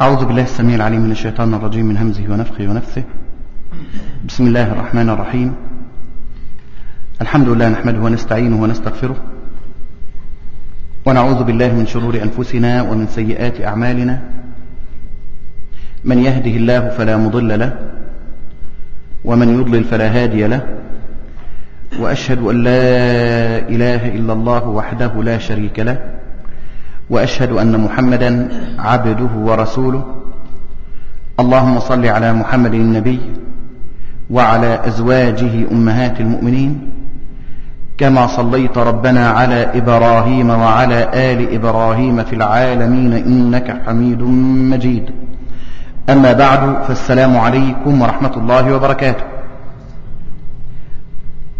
أعوذ بالله السميع العليم من الشيطان الرجيم من همزه ونفخه ونفثه. بسم الله الرحمن الرحيم. الحمد لله نحمده ونستعينه ونستغفره. ونعوذ بالله من شرور أنفسنا ومن سيئات أعمالنا. من يهده الله فلا مضل له ومن يضلل فلا هادي له. وأشهد أن لا إله إلا الله وحده لا شريك له. وأشهد أن محمدا عبده ورسوله. اللهم صل على محمد النبي وعلى أزواجه أمهات المؤمنين. كما صليت ربنا على إبراهيم وعلى آل إبراهيم في العالمين إنك حميد مجيد. أما بعد فالسلام عليكم ورحمة الله وبركاته.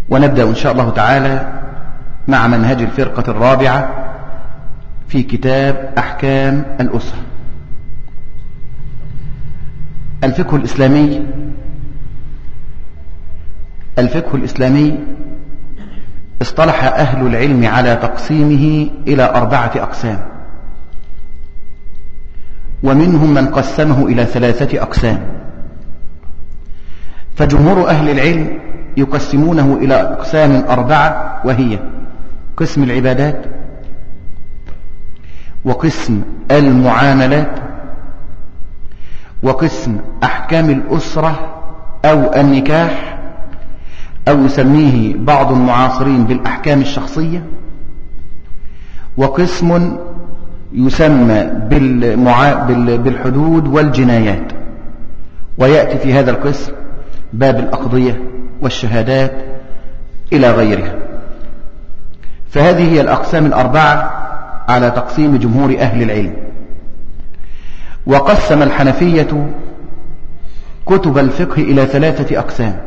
ونبدأ إن شاء الله تعالى مع منهج الفرقة الرابعة في كتاب أحكام الأسرة. الفقه الإسلامي الفقه الإسلامي اصطلح أهل العلم على تقسيمه إلى أربعة أقسام. ومنهم من قسمه إلى ثلاثة أقسام. فجمهور أهل العلم يقسمونه إلى أقسام أربعة وهي قسم العبادات وقسم المعاملات وقسم أحكام الأسرة أو النكاح أو يسميه بعض المعاصرين بالأحكام الشخصية وقسم يسمى. بالحدود والجنايات ويأتي في هذا القسم باب الأقضية والشهادات إلى غيرها فهذه هي الأقسام الأربعة على تقسيم جمهور أهل العلم. وقسم الحنفية كتب الفقه إلى ثلاثة أقسام.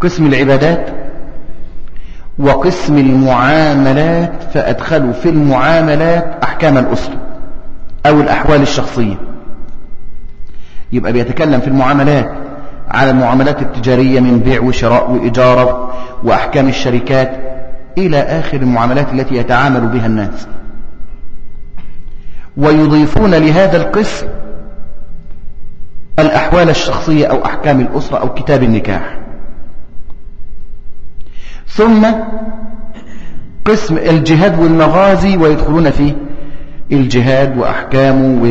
قسم العبادات وقسم المعاملات فأدخلوا في المعاملات أحكام الأسرة أو الأحوال الشخصية. يبقى بيتكلم في المعاملات على المعاملات التجارية من بيع وشراء وإجارة وأحكام الشركات. إلى آخر المعاملات التي يتعامل بها الناس. ويضيفون لهذا القسم الأحوال الشخصية أو أحكام الأسرة أو كتاب النكاح. ثم قسم الجهاد والمغازي ويدخلون فيه الجهاد وأحكامه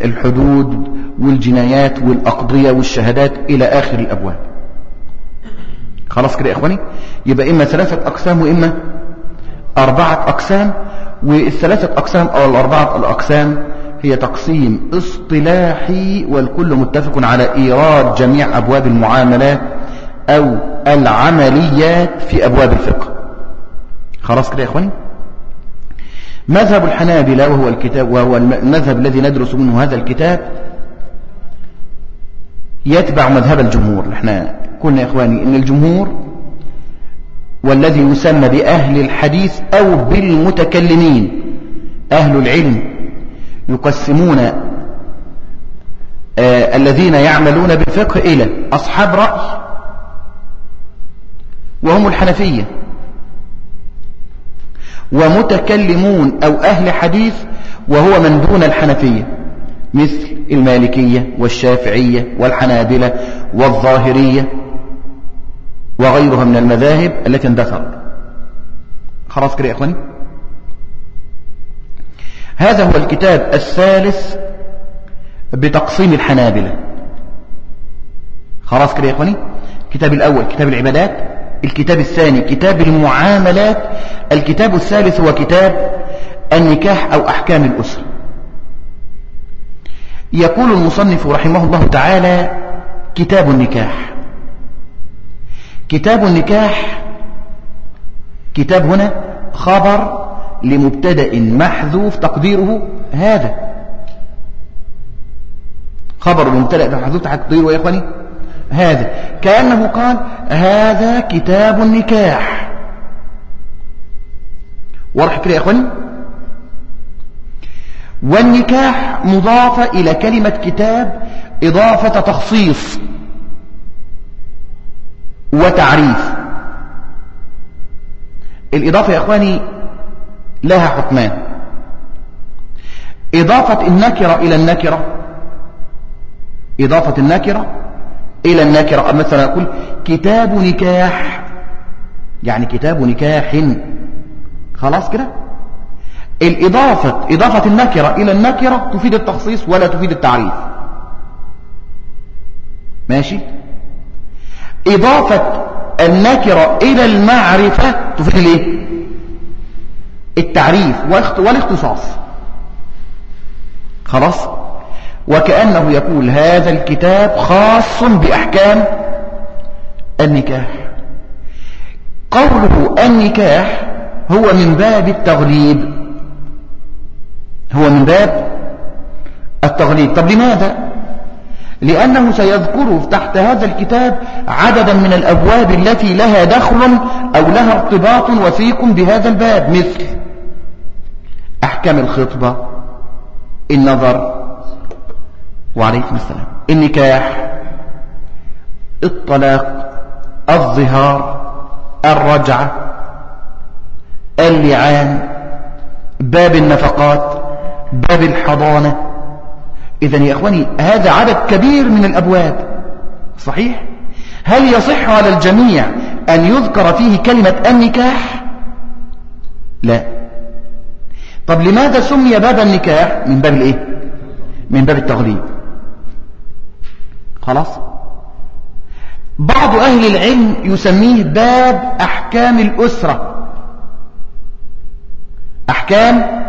والحدود والجنايات والأقضية والشهادات إلى آخر الأبواب. خلاص كده يا إخواني؟ يبقى إما ثلاثة أقسام وإما أربعة أقسام والثلاثة أقسام أو الأربعة الأقسام هي تقسيم اصطلاحي والكل متفق على إيراد جميع أبواب المعاملات أو العمليات في أبواب الفقه. خلاص كده يا إخواني؟ مذهب الحنابلة وهو الكتاب وهو المذهب الذي ندرس منه هذا الكتاب يتبع مذهب الجمهور. إحنا قلنا يا إخواني إن الجمهور والذي يسمى بأهل الحديث أو بالمتكلمين أهل العلم يقسمون آه الذين يعملون بالفقه إلى أصحاب رأي وهم الحنفية. ومتكلمون أو أهل حديث وهو من دون الحنفية مثل المالكية والشافعية والحنابلة والظاهرية. وغيرها من المذاهب التي اندثرت. خلاص كده يا إخواني؟ هذا هو الكتاب الثالث بتقسيم الحنابلة. خلاص كده يا إخواني؟ الكتاب الأول كتاب العبادات الكتاب الثاني كتاب المعاملات الكتاب الثالث هو كتاب النكاح أو أحكام الأسرة. يقول المصنف رحمه الله تعالى كتاب النكاح. كتاب النكاح كتاب هنا خبر لمبتدأ محذوف تقديره هذا. خبر لمبتدأ محذوف تقديره يا إخواني هذا. كأنه قال هذا كتاب النكاح. واضح كده يا إخواني؟ والنكاح مضافة إلى كلمة كتاب إضافة تخصيص. وتعريف. الإضافة يا أخواني لها حكمان. إضافة النكرة إلى النكرة. إضافة النكرة إلى النكرة. مثلا أقول كتاب نكاح. يعني كتاب نكاح. خلاص كده؟ الإضافة إضافة النكرة إلى النكرة تفيد التخصيص ولا تفيد التعريف. ماشي؟ إضافة النكرة إلى المعرفة تفيد الايه التعريف والاختصاص. خلاص؟ وكأنه يقول هذا الكتاب خاص بأحكام النكاح. قوله النكاح هو من باب التغليب. هو من باب التغليب. طب لماذا؟ لأنه سيذكر تحت هذا الكتاب عددا من الأبواب التي لها دخل أو لها ارتباط وثيق بهذا الباب مثل أحكام الخطبة النظر وعليكم السلام. النكاح الطلاق الظهار الرجعة اللعان باب النفقات باب الحضانة إذا يا إخواني هذا عدد كبير من الأبواب. صحيح؟ هل يصح على الجميع أن يذكر فيه كلمة النكاح؟ لا. طب لماذا سمي باب النكاح من باب الإيه؟ من باب التغليب؟ خلاص. بعض أهل العلم يسميه باب أحكام الأسرة. أحكام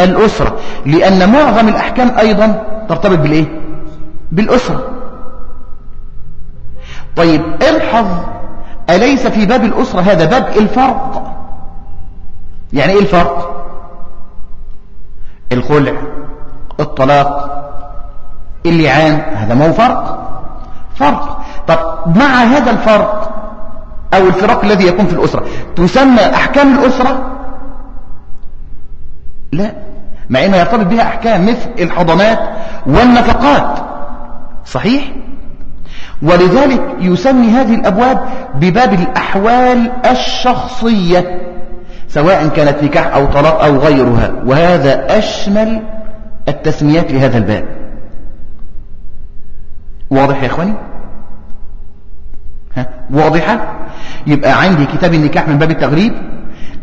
الأسرة لأن معظم الأحكام أيضا ترتبط بالإيه؟ بالأسرة. طيب الحظ أليس في باب الأسرة هذا باب؟ الفرق. يعني إيه الفرق؟ الخلع الطلاق اللعان هذا ما هو فرق. فرق. طب مع هذا الفرق أو الفراق الذي يكون في الأسرة تسمى أحكام الأسرة؟ لا. مع إنه يرتبط بها أحكام مثل الحضانات والنفقات. صحيح؟ ولذلك يسمي هذه الأبواب بباب الأحوال الشخصية سواء كانت نكاح أو طلاق أو غيرها وهذا أشمل التسميات لهذا الباب. واضح يا إخواني؟ ها؟ واضحة؟ يبقى عندي كتاب النكاح من باب التغريب؟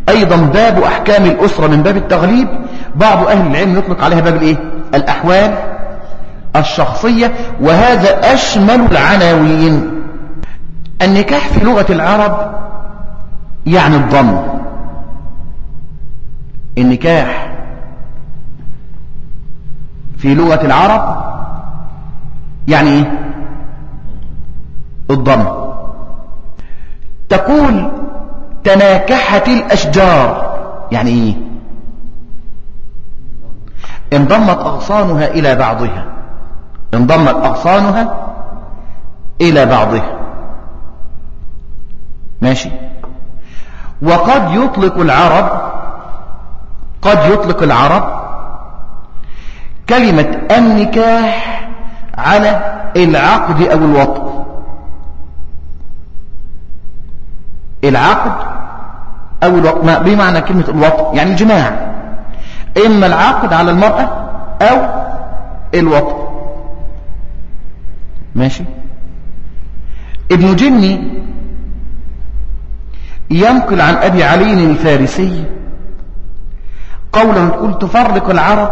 أيضا باب أحكام الأسرة من باب التغليب. بعض أهل العلم يطلق عليها باب الإيه؟ الأحوال الشخصية. وهذا أشمل العناوين. النكاح في لغة العرب يعني الضم. النكاح في لغة العرب يعني إيه؟ الضم. تقول تناكحت الأشجار. يعني إيه؟ انضمت أغصانها إلى بعضها. انضمت أغصانها إلى بعضها. ماشي. وقد يطلق العرب قد يطلق العرب كلمة النكاح على العقد أو الوطن العقد أو الوطء بمعنى كلمة الوطء يعني الجماع إما العقد على المرأة أو الوطء ماشي؟ ابن جني ينقل عن أبي علي الفارسي قولا تقول تفرق العرب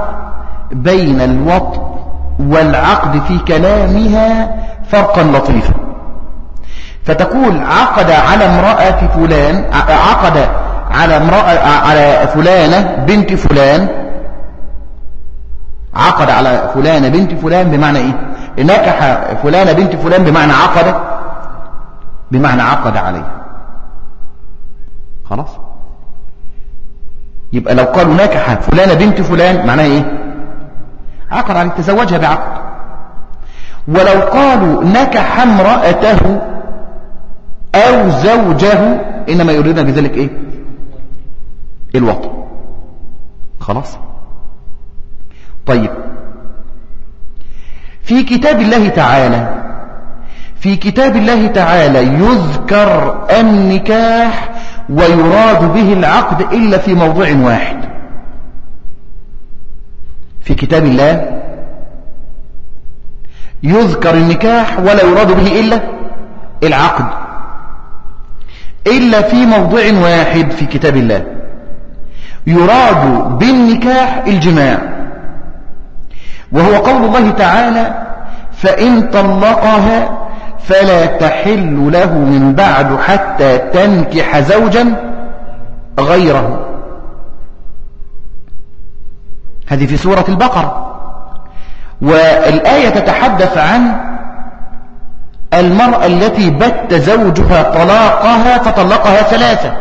بين الوطء والعقد في كلامها فرقا لطيفا. فتقول عقد على امرأة فلان عقد على امرأة على فلانة بنت فلان عقد على فلانة بنت فلان بمعنى إيه؟ نكح فلانة بنت فلان بمعنى عقد بمعنى عقد عليه. خلاص؟ يبقى لو قالوا نكح فلانة بنت فلان معناها إيه؟ عقد عليه تزوجها بعقد. ولو قالوا نكح امرأته أو زوجه إنما يريدنا بذلك إيه؟ الوطن خلاص؟ طيب. في كتاب الله تعالى في كتاب الله تعالى يذكر النكاح ويراد به العقد إلا في موضوع واحد. في كتاب الله يذكر النكاح ولا يراد به إلا العقد. إلا في موضوع واحد في كتاب الله. يراد بالنكاح الجماع. وهو قول الله تعالى فإن طلقها فلا تحل له من بعد حتى تنكح زوجا غيره. هذه في سورة البقرة. والآية تتحدث عن المرأة التي بت زوجها طلاقها فطلقها ثلاثة.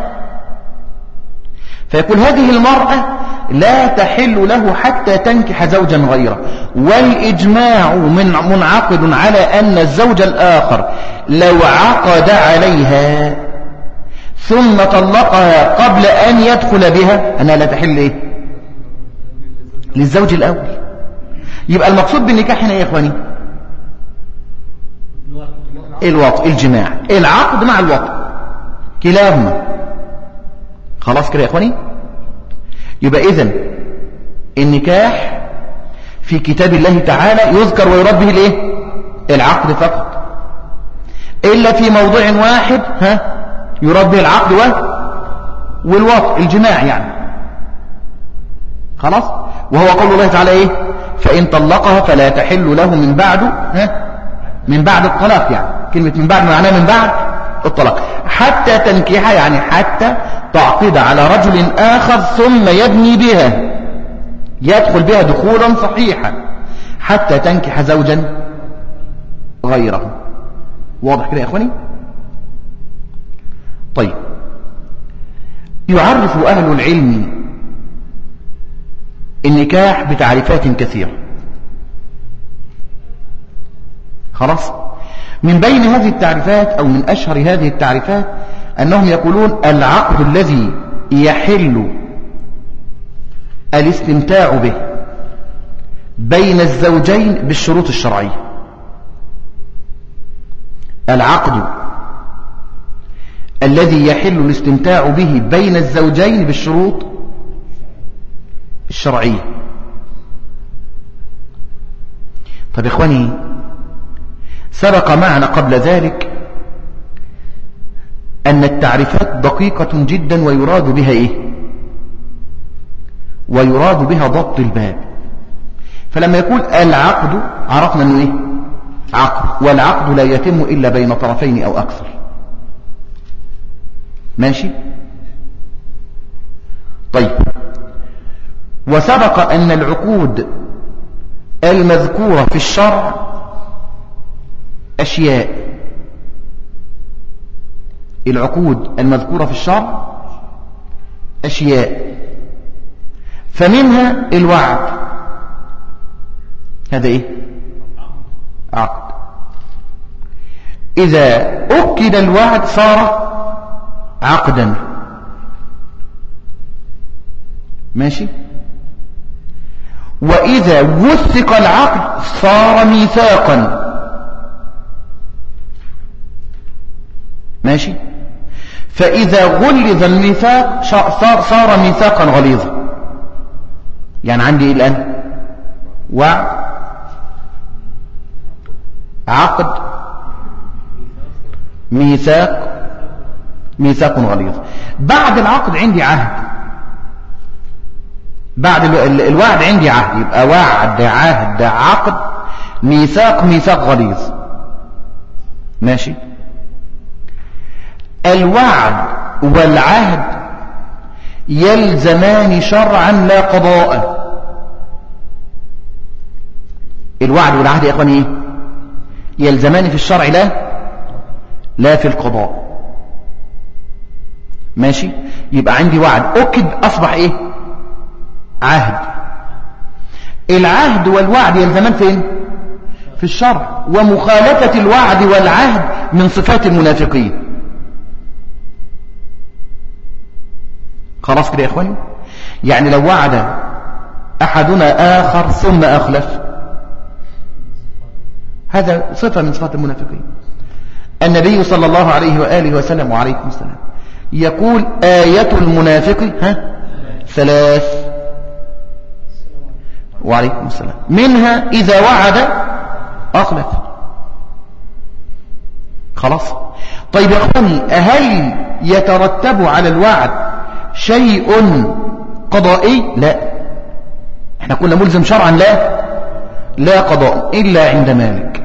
فيقول هذه المرأة لا تحل له حتى تنكح زوجا غيره. والإجماع من منعقد على أن الزوج الآخر لو عقد عليها ثم طلقها قبل أن يدخل بها أنها لا تحل إيه؟ للزوج الأول. يبقى المقصود بالنكاح هنا يا إخواني؟ الوطء الجماع العقد مع الوطء كلاهما. خلاص كده يا إخواني؟ يبقى إذن النكاح في كتاب الله تعالى يذكر ويرد به الإيه؟ العقد فقط. إلا في موضوع واحد ها يرد به العقد والوطء الجماع يعني. خلاص؟ وهو قول الله تعالى إيه؟ فإن طلقها فلا تحل له من بعد ها من بعد الطلاق يعني. كلمة من بعد معناها من بعد الطلاق. حتى تنكيح يعني حتى تعقد على رجل آخر ثم يبني بها. يدخل بها دخولا صحيحا حتى تنكح زوجا غيره واضح كده يا إخواني؟ طيب. يعرف أهل العلم النكاح بتعريفات كثيرة. خلاص؟ من بين هذه التعريفات أو من أشهر هذه التعريفات أنهم يقولون العقد الذي يحل الاستمتاع به بين الزوجين بالشروط الشرعية. العقد الذي يحل الاستمتاع به بين الزوجين بالشروط الشرعية. طب إخواني سبق معنا قبل ذلك أن التعريفات دقيقة جدا ويراد بها إيه؟ ويراد بها ضبط الباب. فلما يقول العقد عرفنا أنه إيه؟ عقد. والعقد لا يتم إلا بين طرفين أو أكثر. ماشي؟ طيب. وسبق أن العقود المذكورة في الشرع أشياء. العقود المذكورة في الشرع أشياء. فمنها الوعد. هذا إيه؟ عقد. إذا أكد الوعد صار عقدا. ماشي؟ وإذا وثق العقد صار ميثاقا. ماشي؟ فإذا غلظ الميثاق صار, ميثاقا غليظا. يعني عندي إيه الآن؟ وعد عقد ميثاق ميثاق غليظ. بعد العقد عندي عهد. بعد الوعد عندي عهد. يبقى وعد عهد عقد. ميثاق ميثاق غليظ. ماشي؟ الوعد والعهد يلزمان شرعا لا قضاء. الوعد والعهد يا إخواني إيه يلزمان في الشرع لا لا في القضاء. ماشي؟ يبقى عندي وعد. أكد أصبح إيه؟ عهد. العهد والوعد يلزمان فين؟ في الشرع. ومخالفة الوعد والعهد من صفات المنافقين. خلاص كده يا إخواني؟ يعني لو وعد أحدنا آخر ثم أخلف. هذا صفة من صفات المنافقين. النبي صلى الله عليه وآله وسلم وعليكم السلام يقول آية المنافق ها؟ ثلاث. وعليكم السلام. منها إذا وعد أخلف. خلاص؟ طيب يا أخواني هل يترتب على الوعد شيء قضائي؟ لا. إحنا كنا ملزم شرعا لا. لا قضاء إلا عند مالك.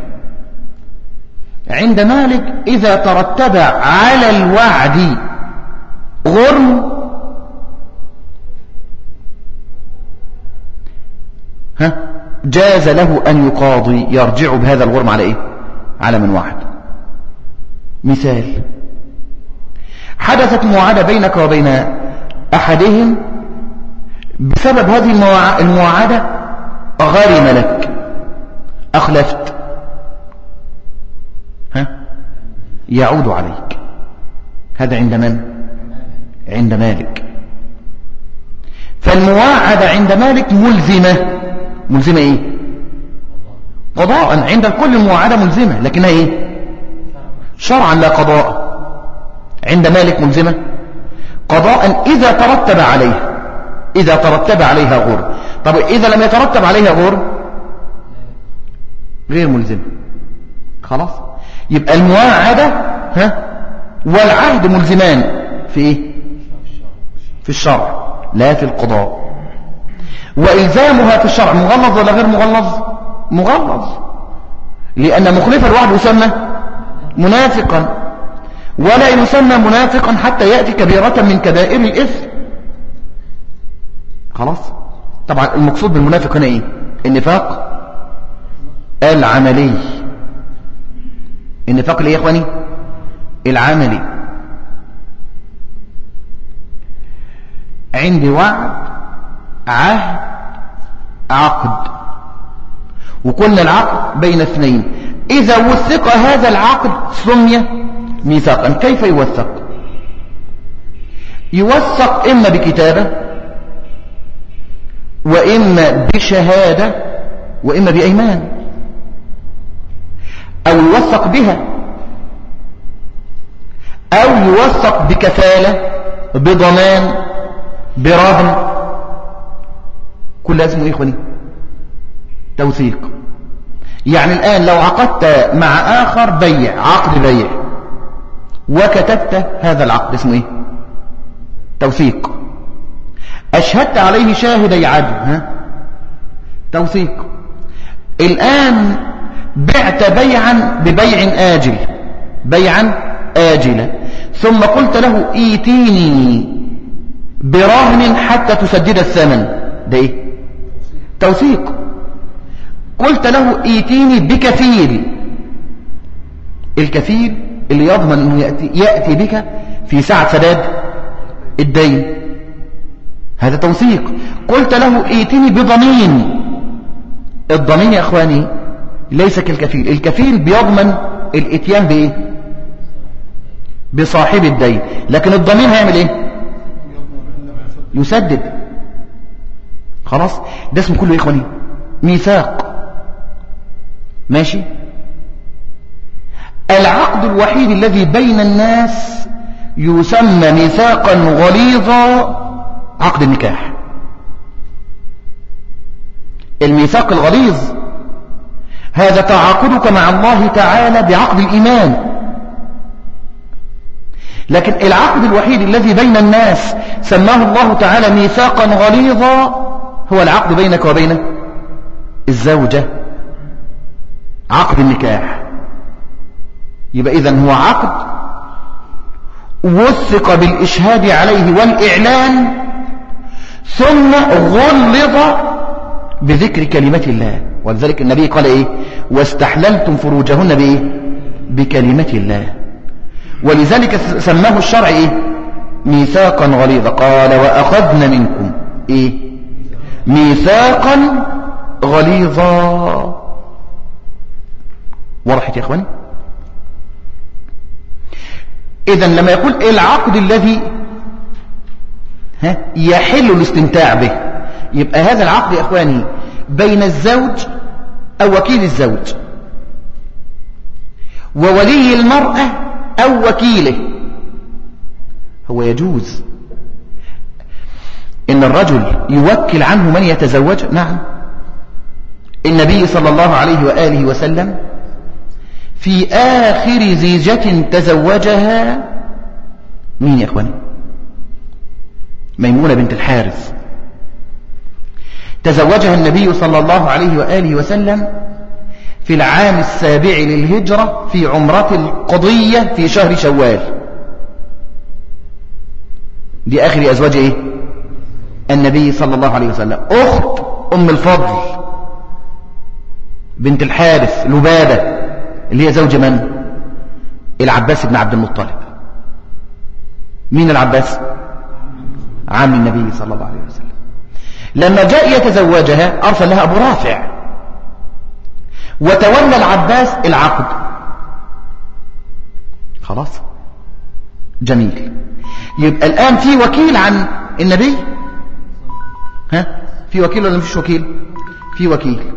عند مالك إذا ترتب على الوعد غرم ها جاز له أن يقاضي يرجع بهذا الغرم على إيه؟ على من وعد. مثال حدثت معادة بينك وبين أحدهم بسبب هذه المعادة غرم لك. أخلفت. ها؟ يعود عليك. هذا عند من؟ عند مالك. فالمواعدة عند مالك ملزمة. ملزمة إيه؟ قضاء. عند الكل المواعدة ملزمة. لكنها إيه؟ شرعا لا قضاء. عند مالك ملزمة؟ قضاء إذا ترتب عليها إذا ترتب عليها غور. طب إذا لم يترتب عليها غور غير ملزمة خلاص؟ يبقى المواعدة ها؟ والعهد ملزمان في إيه؟ في الشرع لا في القضاء. وإلزامها في الشرع مغلظ ولا غير مغلظ؟ مغلظ. لأن مخلف الوعد يسمى منافقا. ولا يسمى منافقا حتى يأتي كبيرة من كبائر الإثم. خلاص؟ طبعا المقصود بالمنافق هنا إيه؟ النفاق العملي. النفاق الايه يا إخواني؟ العملي. عندي وعد عهد عقد. وقلنا العقد بين اثنين. إذا وثق هذا العقد سمي ميثاقا. كيف يوثق؟ يوثق إما بكتابة وإما بشهادة وإما بأيمان. أو يوثق بها أو يوثق بكفالة بضمان برهن. كل اسمه إخواني توثيق. يعني الآن لو عقدت مع آخر بيع عقد بيع وكتبت هذا العقد. اسمه إيه؟ توثيق. أشهدت عليه شاهدي عدل ها؟ توثيق. الآن بعت بيعا ببيع آجل. بيعا آجلا. ثم قلت له إيتيني برهن حتى تسدد الثمن. ده إيه؟ توثيق. قلت له إيتيني بكفيل الكفيل اللي يضمن إنه يأتي, يأتي بك في ساعة سداد الدين. هذا توثيق. قلت له ايتيني بضمين. الضمين يا إخواني ليس كالكفيل. الكفيل بيضمن الإتيان بإيه؟ بصاحب الدين. لكن الضمين هيعمل إيه؟ يسدد. خلاص؟ ده اسمه كله يا إخواني. ميثاق. ماشي؟ العقد الوحيد الذي بين الناس يسمى ميثاقا غليظا عقد النكاح. الميثاق الغليظ هذا تعاقدك مع الله تعالى بعقد الإيمان. لكن العقد الوحيد الذي بين الناس سماه الله تعالى ميثاقا غليظا هو العقد بينك وبين الزوجة. عقد النكاح. يبقى إذن هو عقد. وثق بالإشهاد عليه والإعلان ثم غلظ بذكر كلمة الله. ولذلك النبي قال إيه؟ واستحللتم فروجهن بإيه؟ بكلمة الله. ولذلك سماه الشرع إيه؟ ميثاقا غليظا. قال وأخذنا منكم إيه؟ ميثاقا غليظا. وضحت يا إخواني؟ اذا لما يقول العقد الذي ها؟ يحل الاستمتاع به. يبقى هذا العقد يا إخواني بين الزوج أو وكيل الزوج. وولي المرأة أو وكيله. هو يجوز. إن الرجل يوكل عنه من يتزوج؟ نعم. النبي صلى الله عليه وآله وسلم في آخر زيجة تزوجها مين يا إخواني؟ ميمونة بنت الحارث. تزوجها النبي صلى الله عليه وآله وسلم في العام السابع للهجرة في عمرة القضية في شهر شوال. دي آخر أزواج إيه؟ النبي صلى الله عليه وسلم. أخت أم الفضل بنت الحارث لبابة. اللي هي زوج من؟ العباس بن عبد المطلب. مين العباس؟ عم النبي صلى الله عليه وسلم. لما جاء يتزوجها أرسل لها أبو رافع. وتولى العباس العقد. خلاص. جميل. يبقى الآن في وكيل عن النبي؟ ها؟ في وكيل ولا مفيش وكيل؟ في وكيل.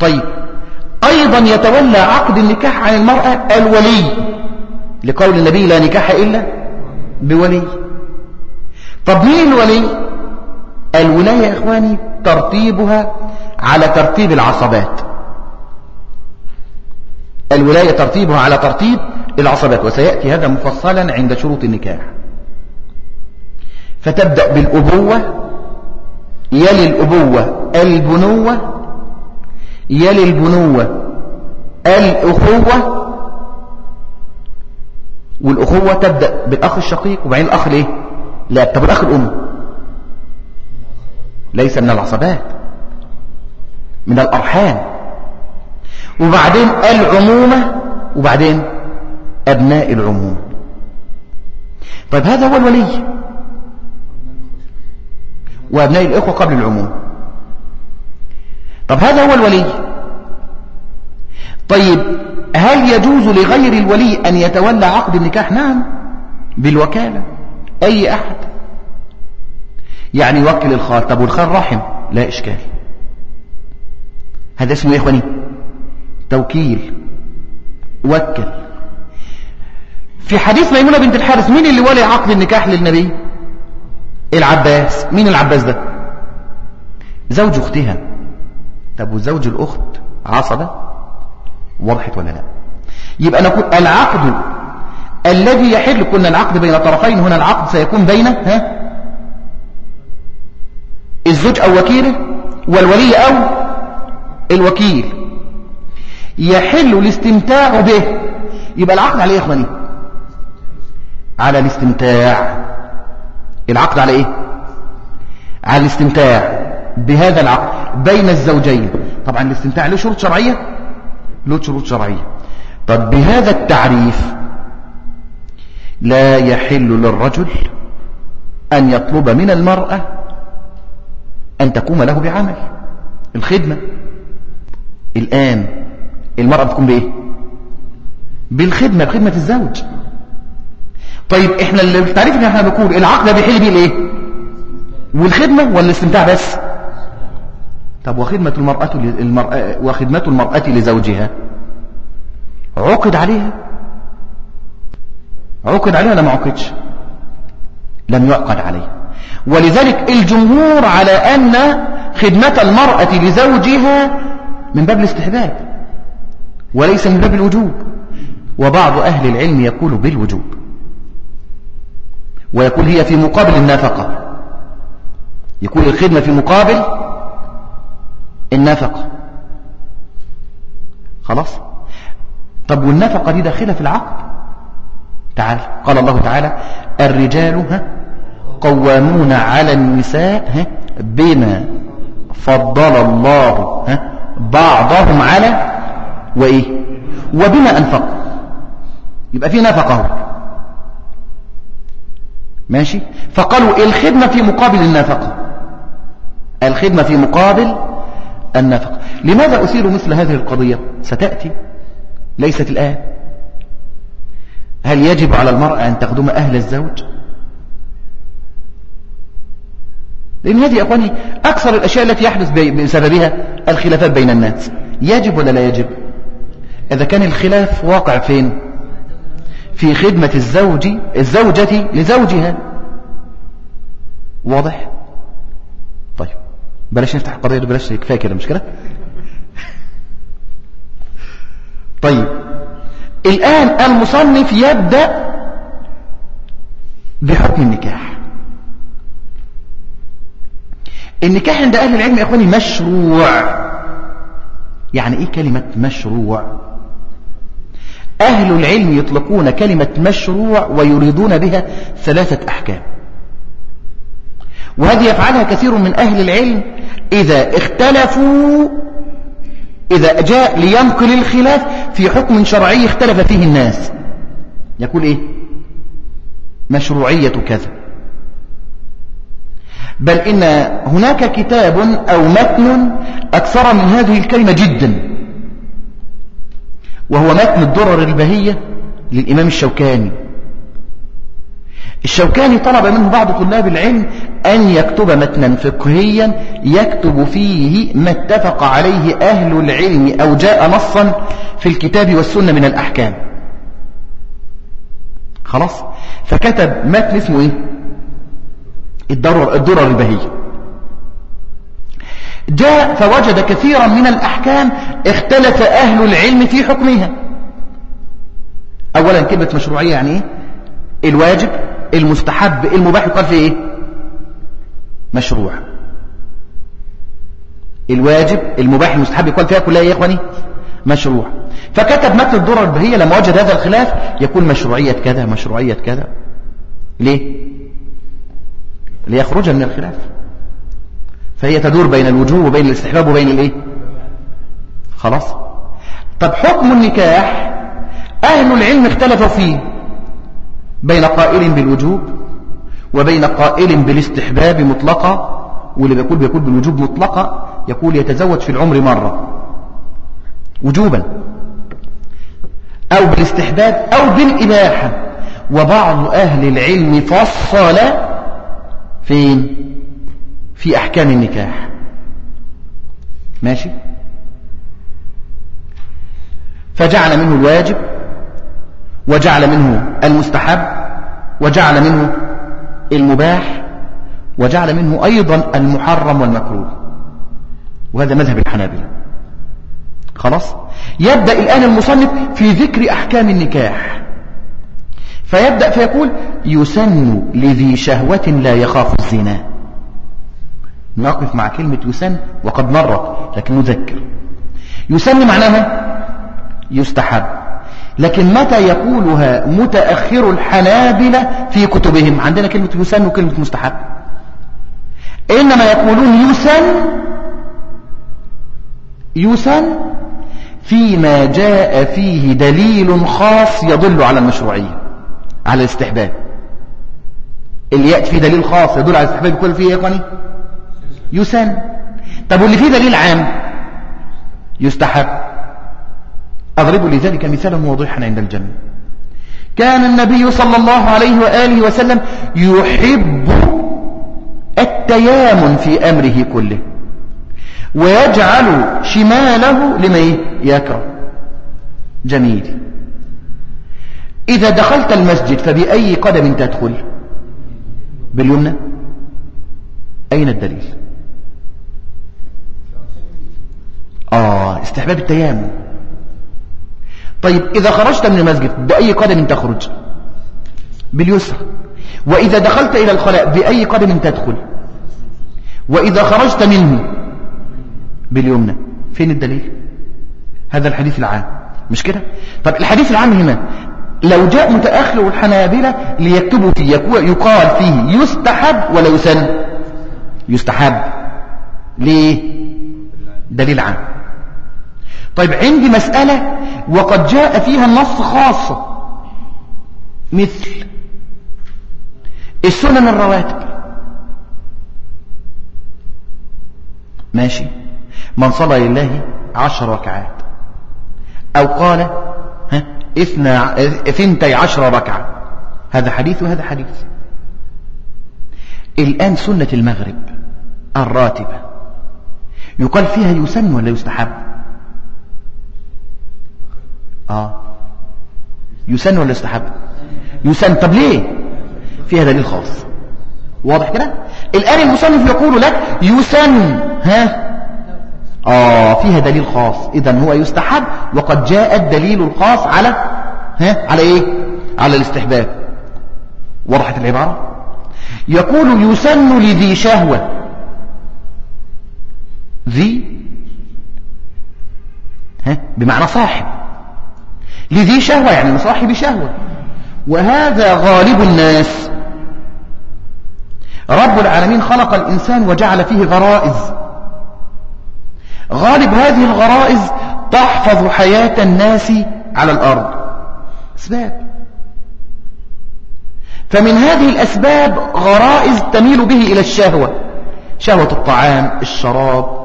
طيب. أيضا يتولى عقد النكاح عن المرأة الولي لقول النبي لا نكاح إلا بولي. طب مين الولي؟ الولاية يا إخواني ترتيبها على ترتيب العصبات. الولاية ترتيبها على ترتيب العصبات وسيأتي هذا مفصلا عند شروط النكاح. فتبدأ بالأبوة يلي الأبوة البنوة يلي البنوة الأخوة والأخوة تبدأ بالأخ الشقيق وبعدين الأخ ليه لا طب الأخ الأم. ليس من العصبات من الأرحام. وبعدين العمومة وبعدين أبناء العمومة طيب هذا هو الولي. وأبناء الإخوة قبل العموم. طب هذا هو الولي؟ طيب هل يجوز لغير الولي أن يتولى عقد النكاح؟ نعم بالوكالة أي أحد. يعني يوكل الخال طب والخال رحم لا إشكال. هذا اسمه يا إخواني توكيل وكل. في حديث ميمونة بنت الحارث مين اللي ولي عقد النكاح للنبي؟ العباس. مين العباس ده؟ زوج أختها. طب وزوج الأخت عصبة؟ وضحت ولا لا؟ يبقى نقول العقد الذي يحل كنا العقد بين طرفين هنا العقد سيكون بين ها؟ الزوج أو وكيله والولي أو الوكيل. يحل الاستمتاع به. يبقى العقد على إيه يا إخواني؟ على الاستمتاع. العقد على إيه؟ على الاستمتاع. بهذا العقد. بين الزوجين. طبعا الاستمتاع له شروط شرعية؟ له شروط شرعية. طب بهذا التعريف لا يحل للرجل أن يطلب من المرأة أن تقوم له بعمل. الخدمة. الآن المرأة بتقوم بإيه؟ بالخدمة بخدمة الزوج. طيب إحنا التعريف اللي إحنا بنقول العقد بيحل بيه الإيه؟ والخدمة ولا الاستمتاع بس؟ طب وخدمة المرأة وخدمة المرأة لزوجها؟ عقد عليها. عقد عليها ولا ما عقدش؟ لم يعقد عليها. ولذلك الجمهور على أن خدمة المرأة لزوجها من باب الاستحباب وليس من باب الوجوب. وبعض أهل العلم يقول بالوجوب ويقول هي في مقابل النافقة يقول الخدمة في مقابل النافقة خلاص؟ طب والنفقة دي داخلة في العقد؟ تعال قال الله تعالى الرجال ها قوامون على النساء بما فضل الله بعضهم على وإيه؟ وبما أنفق يبقى في نفقة ماشي؟ فقالوا الخدمة في مقابل النفقة. الخدمة في مقابل النفقة. لماذا أثير مثل هذه القضية؟ ستأتي. ليست الآن. هل يجب على المرأة أن تخدم أهل الزوج؟ لأن هذه أخواني أكثر الأشياء التي يحدث بسببها الخلافات بين الناس. يجب ولا لا يجب؟ إذا كان الخلاف واقع فين؟ في خدمة الزوج الزوجة لزوجها. واضح؟ بلاش نفتح القضية دي بلاش كفاية كده مش كده؟ طيب. الآن المصنف يبدأ بحكم النكاح. النكاح عند أهل العلم يا إخواني مشروع. يعني إيه كلمة مشروع؟ أهل العلم يطلقون كلمة مشروع ويريدون بها ثلاثة أحكام. وهذه يفعلها كثير من أهل العلم. إذا اختلفوا إذا جاء لينقل الخلاف في حكم شرعي اختلف فيه الناس. يقول إيه؟ مشروعية كذا. بل إن هناك كتاب أو متن أكثر من هذه الكلمة جدا. وهو متن الدرر البهية للإمام الشوكاني. الشوكاني طلب منه بعض طلاب العلم أن يكتب متنا فقهيا يكتب فيه ما اتفق عليه أهل العلم أو جاء نصا في الكتاب والسنة من الأحكام. خلاص؟ فكتب متن اسمه إيه؟ الدرر, الدرر البهية جاء فوجد كثيرا من الأحكام اختلف أهل العلم في حكمها. أولا كلمة مشروعية يعني إيه؟ الواجب. المستحب المباح يقال فيه إيه؟ مشروع. الواجب المباح المستحب يقال فيها كلها إيه يا إخواني؟ مشروع. فكتب متن الدرر البهية لما وجد هذا الخلاف يقول مشروعية كذا مشروعية كذا. ليه؟ ليخرج من الخلاف. فهي تدور بين الوجوب وبين الاستحباب وبين الإيه؟ خلاص. طب حكم النكاح؟ أهل العلم اختلفوا فيه. بين قائل بالوجوب وبين قائل بالاستحباب مطلقة واللي بيقول بيقول بالوجوب مطلقة يقول يتزوج في العمر مرة. وجوبا. أو بالاستحباب أو بالإباحة. وبعض أهل العلم فصل فين؟ في أحكام النكاح. ماشي؟ فجعل منه الواجب وجعل منه المستحب وجعل منه المباح وجعل منه أيضا المحرم والمكروه. وهذا مذهب الحنابلة. خلاص؟ يبدأ الآن المصنف في ذكر أحكام النكاح. فيبدأ فيقول يسن لذي شهوة لا يخاف الزنا. نقف مع كلمة يسن وقد مرت لكن نذكر. يسن معناها يستحب. لكن متى يقولها متأخر الحنابلة في كتبهم؟ عندنا كلمة يسن وكلمة مستحب إنما يقولون يسن يسن فيما جاء فيه دليل خاص يدل على المشروعية على الاستحباب. اللي يأتي فيه دليل خاص يدل على الاستحباب يقول فيه يا إخواني؟ يسن طب واللي فيه دليل عام؟ يستحب أضرب لذلك مثالا واضحا عند الجنة كان النبي صلى الله عليه وآله وسلم يحب التيامن في أمره كله ويجعل شماله لمن يكره. جميل. إذا دخلت المسجد فبأي قدم تدخل؟ باليمنى. أين الدليل؟ آه استحباب التيامن. طيب إذا خرجت من المسجد بأي قدم تخرج؟ باليسرى. وإذا دخلت إلى الخلاء بأي قدم تدخل؟ وإذا خرجت منه؟ باليمنى. فين الدليل؟ هذا الحديث العام. مش كده؟ طب الحديث العام هنا لو جاء متأخر الحنابلة ليكتبوا فيه يقال فيه يستحب ولا يسن؟ يستحب. ليه؟ دليل عام. طيب عندي مسألة وقد جاء فيها النص خاصة مثل السنن الرواتب. ماشي. من صلى لله عشر ركعات. أو قال ها اثنتي عشر ركعة. هذا حديث وهذا حديث. الآن سنة المغرب الراتبة. يقال فيها يسن ولا يستحب؟ آه. يسن ولا يستحب؟ يسن. طب ليه؟ فيها دليل خاص واضح كده؟ الآن المصنف يقول لك يسن. ها؟ آه فيها دليل خاص. إذا هو يستحب وقد جاء الدليل الخاص على ها؟ على إيه؟ على الاستحباب. وضحت العبارة؟ يقول يسن لذي شهوة. ذي؟ ها؟ بمعنى صاحب. لذي شهوة يعني صاحب شهوة. وهذا غالب الناس. رب العالمين خلق الإنسان وجعل فيه غرائز. غالب هذه الغرائز تحفظ حياة الناس على الأرض. أسباب فمن هذه الأسباب غرائز تميل به إلى الشهوة. شهوة الطعام الشراب.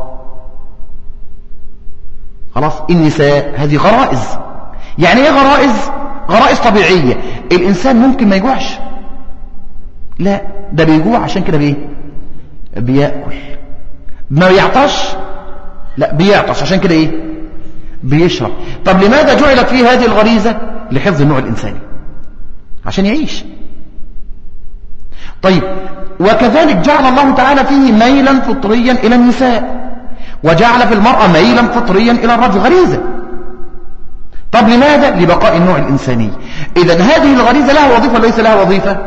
خلاص النساء هذه غرائز. يعني إيه غرائز؟ غرائز طبيعية. الإنسان ممكن ما يجوعش. لا ده بيجوع عشان كده بيه بيأكل. ما يعطش لا بيعطش. عشان كده إيه؟ بيشرب. طب لماذا جعلت فيه هذه الغريزة؟ لحفظ النوع الإنساني. عشان يعيش. طيب وكذلك جعل الله تعالى فيه ميلا فطريا إلى النساء. وجعل في المرأة ميلا فطريا إلى الرجل. غريزة. طب لماذا؟ لبقاء النوع الإنساني. إذا هذه الغريزة لها وظيفة ليس لها وظيفة؟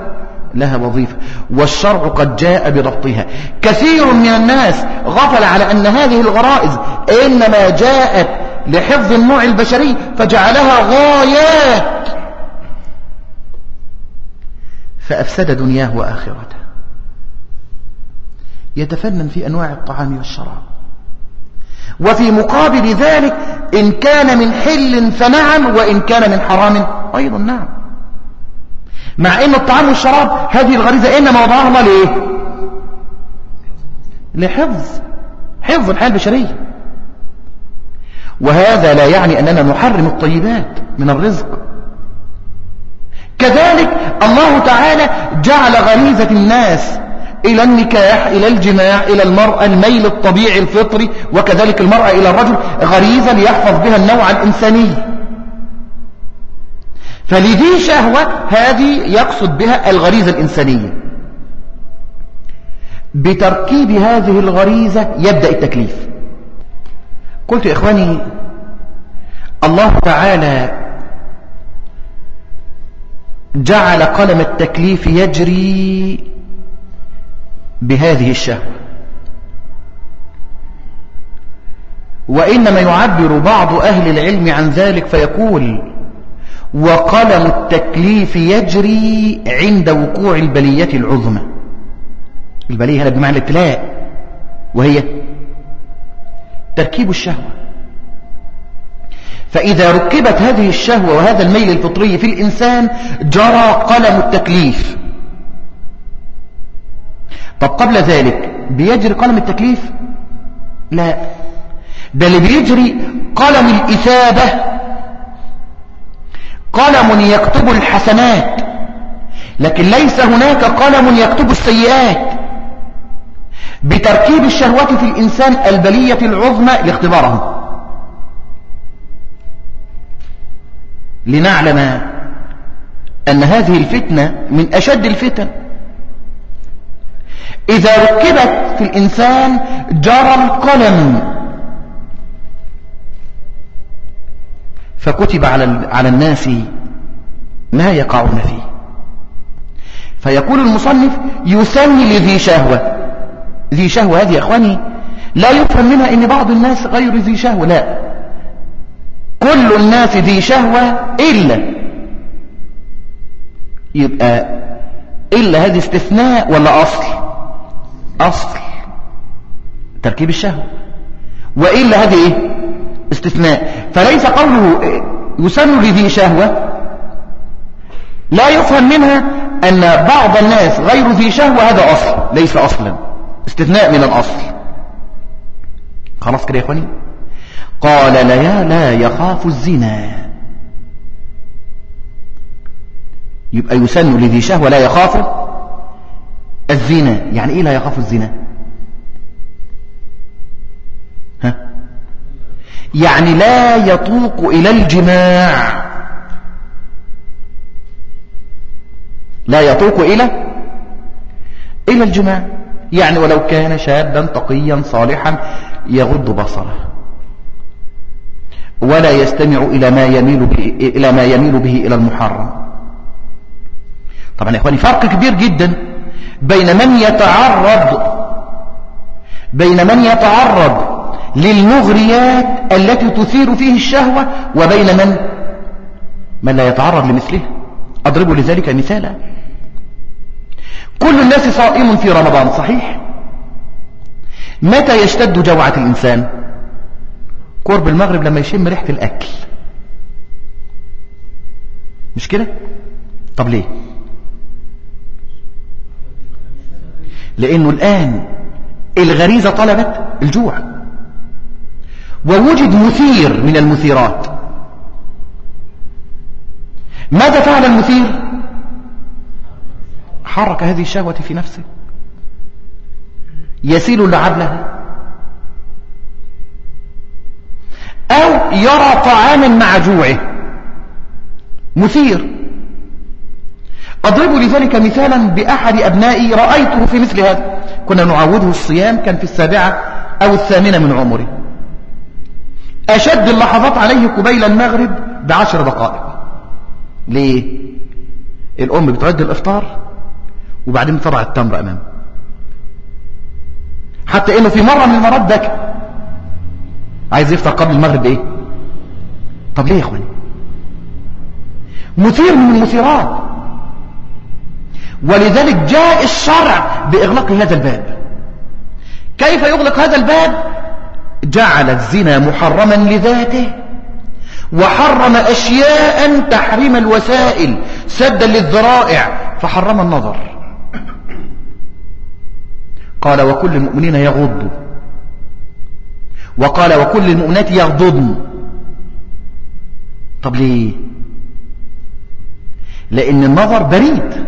لها وظيفة. والشرع قد جاء بضبطها. كثير من الناس غفل على أن هذه الغرائز إنما جاءت لحفظ النوع البشري فجعلها غايات فأفسد دنياه وآخرته. يتفنن في أنواع الطعام والشراب. وفي مقابل ذلك إن كان من حل فنعم وإن كان من حرام أيضا نعم. مع أن الطعام والشراب هذه الغريزة إنما وضعها الله لحفظ. حفظ الحياة البشرية. وهذا لا يعني أننا نحرم الطيبات من الرزق. كذلك الله تعالى جعل غريزة الناس إلى النكاح إلى الجماع إلى المرأة الميل الطبيعي الفطري وكذلك المرأة إلى الرجل غريزة ليحفظ بها النوع الإنساني. فلذي شهوة هذه يقصد بها الغريزة الإنسانية. بتركيب هذه الغريزة يبدأ التكليف. قلت يا إخواني الله تعالى جعل قلم التكليف يجري بهذه الشهوة. وإنما يعبر بعض أهل العلم عن ذلك فيقول وقلم التكليف يجري عند وقوع البلية العظمى. البلية هنا بمعنى الابتلاء وهي تركيب الشهوة. فإذا ركبت هذه الشهوة وهذا الميل الفطري في الإنسان جرى قلم التكليف. طب قبل ذلك بيجري قلم التكليف؟ لا. اللي بيجري قلم الإثابة. قلم يكتب الحسنات. لكن ليس هناك قلم يكتب السيئات. بتركيب الشهوة في الإنسان البلية العظمى لاختباره لنعلم أن هذه الفتنة من أشد الفتن. إذا ركبت في الإنسان جرى القلم. فكتب على على الناس ما يقعون فيه. فيقول المصنف يسمي لذي شهوة. ذي شهوة هذه يا أخواني لا يفهم منها أن بعض الناس غير ذي شهوة لا. كل الناس ذي شهوة إلا. يبقى إلا هذه استثناء ولا أصل. أصل تركيب الشهوة وإلا هذه إيه؟ استثناء. فليس قوله يسن لذي شهوة؟ لا يفهم منها أن بعض الناس غير ذي شهوة هذا أصل ليس أصلا. استثناء من الأصل. خلاص كده يا أخواني؟ قال لا لا يخاف الزنا. يبقى يسن لذي شهوة لا يخاف الزنا. يعني إيه لا يخاف الزنا؟ ها؟ يعني لا يطوق إلى الجماع. لا يطوق إلى إلى الجماع. يعني ولو كان شابا تقيا صالحا يغض بصره. ولا يستمع إلى ما يميل به إلى ما يميل به إلى المحرم. طبعا يا إخواني فرق كبير جدا. بين من يتعرض بين من يتعرض للمغريات التي تثير فيه الشهوة وبين من من لا يتعرض لمثلها أضرب لذلك مثالا. كل الناس صائم في رمضان صحيح؟ متى يشتد جوعة الإنسان؟ قرب المغرب لما يشم ريحة الأكل. مش كده؟ طب ليه؟ لأنه الآن الغريزة طلبت الجوع. ووجد مثير من المثيرات. ماذا فعل المثير؟ حرك هذه الشهوة في نفسه. يسيل اللعاب لها أو يرى طعاما مع جوعه. مثير. أضرب لذلك مثالا بأحد أبنائي رأيته في مثل هذا. كنا نعوده الصيام كان في السابعة أو الثامنة من عمره. أشد اللحظات عليه قبيل المغرب بعشر دقائق. ليه؟ الأم بتعد الإفطار وبعدين تضع التمر أمامه حتى إنه في مرة من المرات بكى. عايز يفطر قبل المغرب بإيه طب ليه يا إخواني؟ مثير من المثيرات. ولذلك جاء الشرع بإغلاق هذا الباب. كيف يغلق هذا الباب؟ جعل الزنا محرما لذاته وحرم أشياء تحريم الوسائل سدا للذرائع فحرم النظر. قال وكل المؤمنين يغضوا وقال وكل المؤمنات يغضضن طب ليه؟ لأن النظر بريد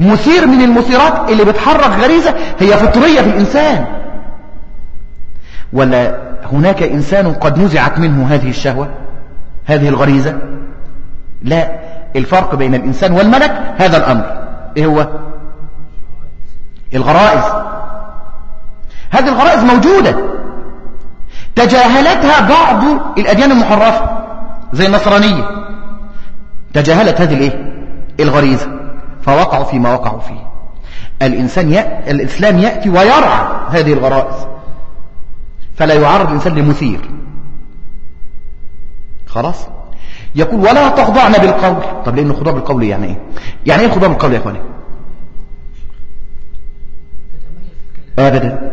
مثير من المثيرات اللي بتحرك غريزة هي فطرية في الإنسان. ولا هناك إنسان قد نزعت منه هذه الشهوة هذه الغريزة؟ لا الفرق بين الإنسان والملك هذا الأمر. إيه هو؟ الغرائز. هذه الغرائز موجودة. تجاهلتها بعض الأديان المحرفة زي النصرانية. تجاهلت هذه الإيه؟ الغريزة. فوقعوا فيما وقعوا فيه. الإنسان يأ... الإسلام يأتي ويرعى هذه الغرائز. فلا يعرض الإنسان لمثير. خلاص؟ يقول ولا تخضعن بالقول. طب لأن الخضوع بالقول يعني إيه؟ يعني إيه الخضوع بالقول يا إخواني؟ ابدا.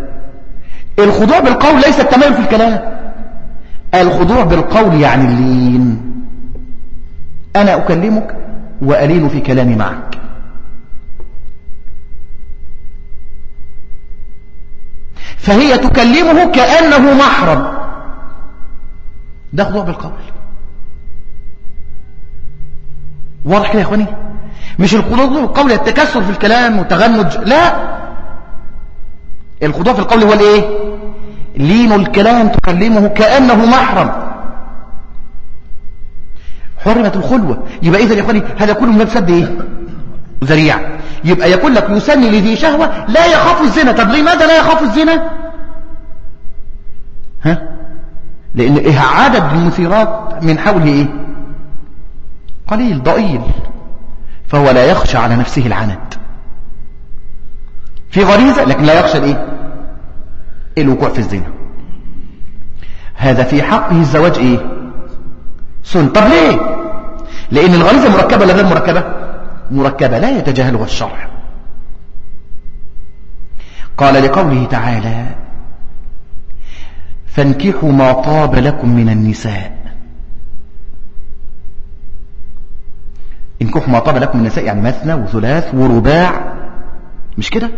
الخضوع بالقول ليس التمايل في الكلام. الخضوع بالقول يعني اللين. أنا أكلمك وألين في كلامي معك. فهي تكلمه كأنه محرم. ده خضوع بالقول. واضح كده يا إخواني؟ مش الخضوع بالقول التكسر في الكلام والتغنج لا. الخضوع في القول هو الإيه؟ لين الكلام تكلمه كأنه محرم. حرمت الخلوة. يبقى إذا يا إخواني هذا كله من سد إيه؟ ذريع يبقى يقول لك يسمي لذي شهوة لا يخاف الزنا. طب لماذا لا يخاف الزنا؟ ها؟ لأن إيه عدد المثيرات من حوله إيه؟ قليل ضئيل. فهو لا يخشى على نفسه العنت. في غريزة لكن لا يخشى الإيه؟ الوقوع في الزنا. هذا في حقه الزواج إيه؟ سن. طب ليه؟ لأن الغريزة مركبة ولا غير مركبة؟ مركبة لا يتجاهلها الشرع. قال لقوله تعالى فانكحوا ما طاب لكم من النساء. انكحوا ما طاب لكم من النساء يعني مثنى وثلاث ورباع. مش كده؟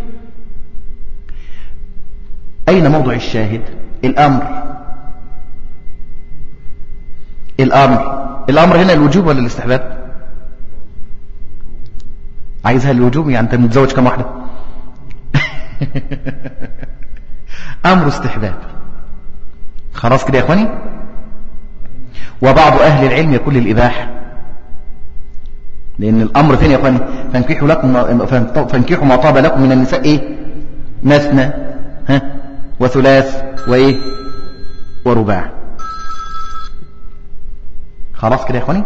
أين موضع الشاهد؟ الأمر. الأمر. الأمر هنا الوجوب ولا الاستحباب عايزها الوجوب يعني أنت متزوج كم واحدة؟ أمر استحباب. خلاص كده يا أخواني؟ وبعض أهل العلم يقول للإباحة لأن الأمر فين يا أخواني فانكحوا, لكم فانكحوا ما طاب لكم من النساء إيه؟ مثنى ها؟ وثلاث وإيه؟ ورباع. خلاص كده يا أخواني؟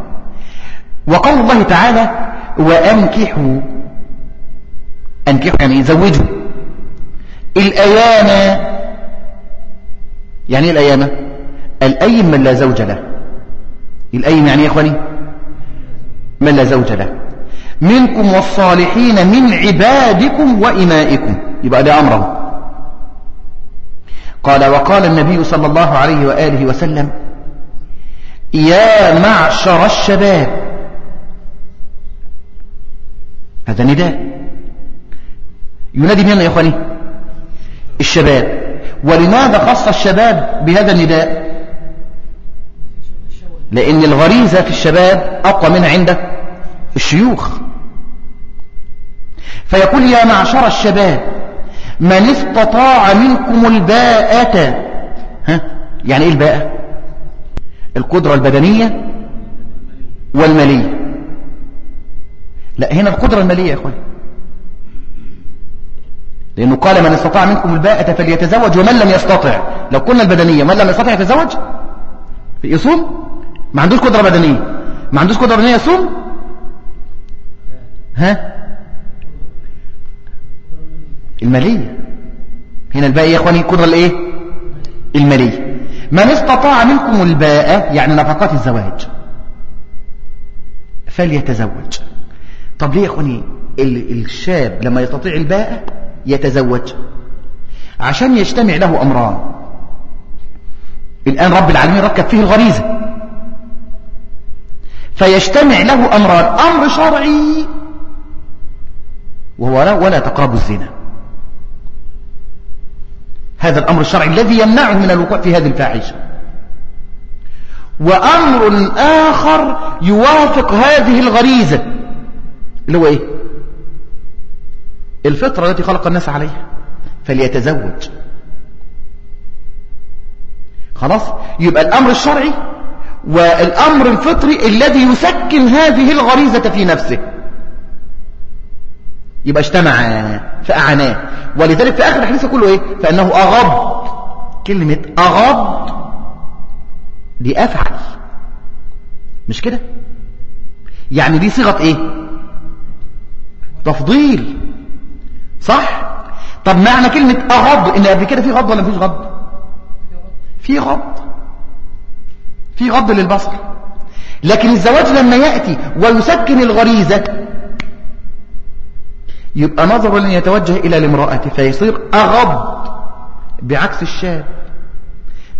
وقول الله تعالى وأنكحوا. أنكحوا يعني زوجوا. الأيام يعني إيه الأيم من لا زوج له. الأيم يعني يا أخواني؟ من لا زوج له. منكم والصالحين من عبادكم وإمائكم. يبقى ده أمره قال وقال النبي صلى الله عليه وآله وسلم يا معشر الشباب هذا نداء. ينادي من يا إخواني. الشباب. ولماذا خص الشباب بهذا النداء؟ لأن الغريزة في الشباب أقوى منها عند الشيوخ. فيقول يا معشر الشباب من استطاع منكم الباءة؟ ها؟ يعني إيه الباءة؟ القدرة البدنية والمالية. لا هنا القدرة المالية يا اخوان لأنه قال من استطاع منكم الباءة فليتزوج ومن لم يستطع. لو كنا البدنية من لم يستطع يتزوج؟ يصوم؟ ما عندوش قدرة بدنية. ما عندوش قدرة بدنية يصوم؟ ها؟ المالية. هنا الباء يا إخواني القدرة الإيه؟ المالية. من استطاع منكم الباء يعني نفقات الزواج فليتزوج. طب ليه يا إخواني؟ الشاب لما يستطيع الباء يتزوج. عشان يجتمع له أمران. الآن رب العالمين ركب فيه الغريزة. فيجتمع له أمران. أمر شرعي. وهو لا ولا تقربوا الزنا. هذا الأمر الشرعي الذي يمنعه من الوقوع في هذه الفاحشة. وأمر آخر يوافق هذه الغريزة. اللي هو إيه؟ الفطرة التي خلق الناس عليها فليتزوج. خلاص؟ يبقى الأمر الشرعي والأمر الفطري الذي يسكن هذه الغريزة في نفسه. يبقى اجتمع فأعناه ولذلك في آخر الحديث كله إيه؟ فأنه أغض. كلمة أغض دي أفعل مش كده؟ يعني دي صيغة إيه؟ تفضيل. صح؟ طب معنى كلمة أغض؟ إن قبل كده في غض ولا مفيش غض؟ في غض. في غض للبصر. لكن الزواج لما يأتي ويسكن الغريزة يبقى نظر لن يتوجه إلى الامرأة فيصير أغض بعكس الشاب.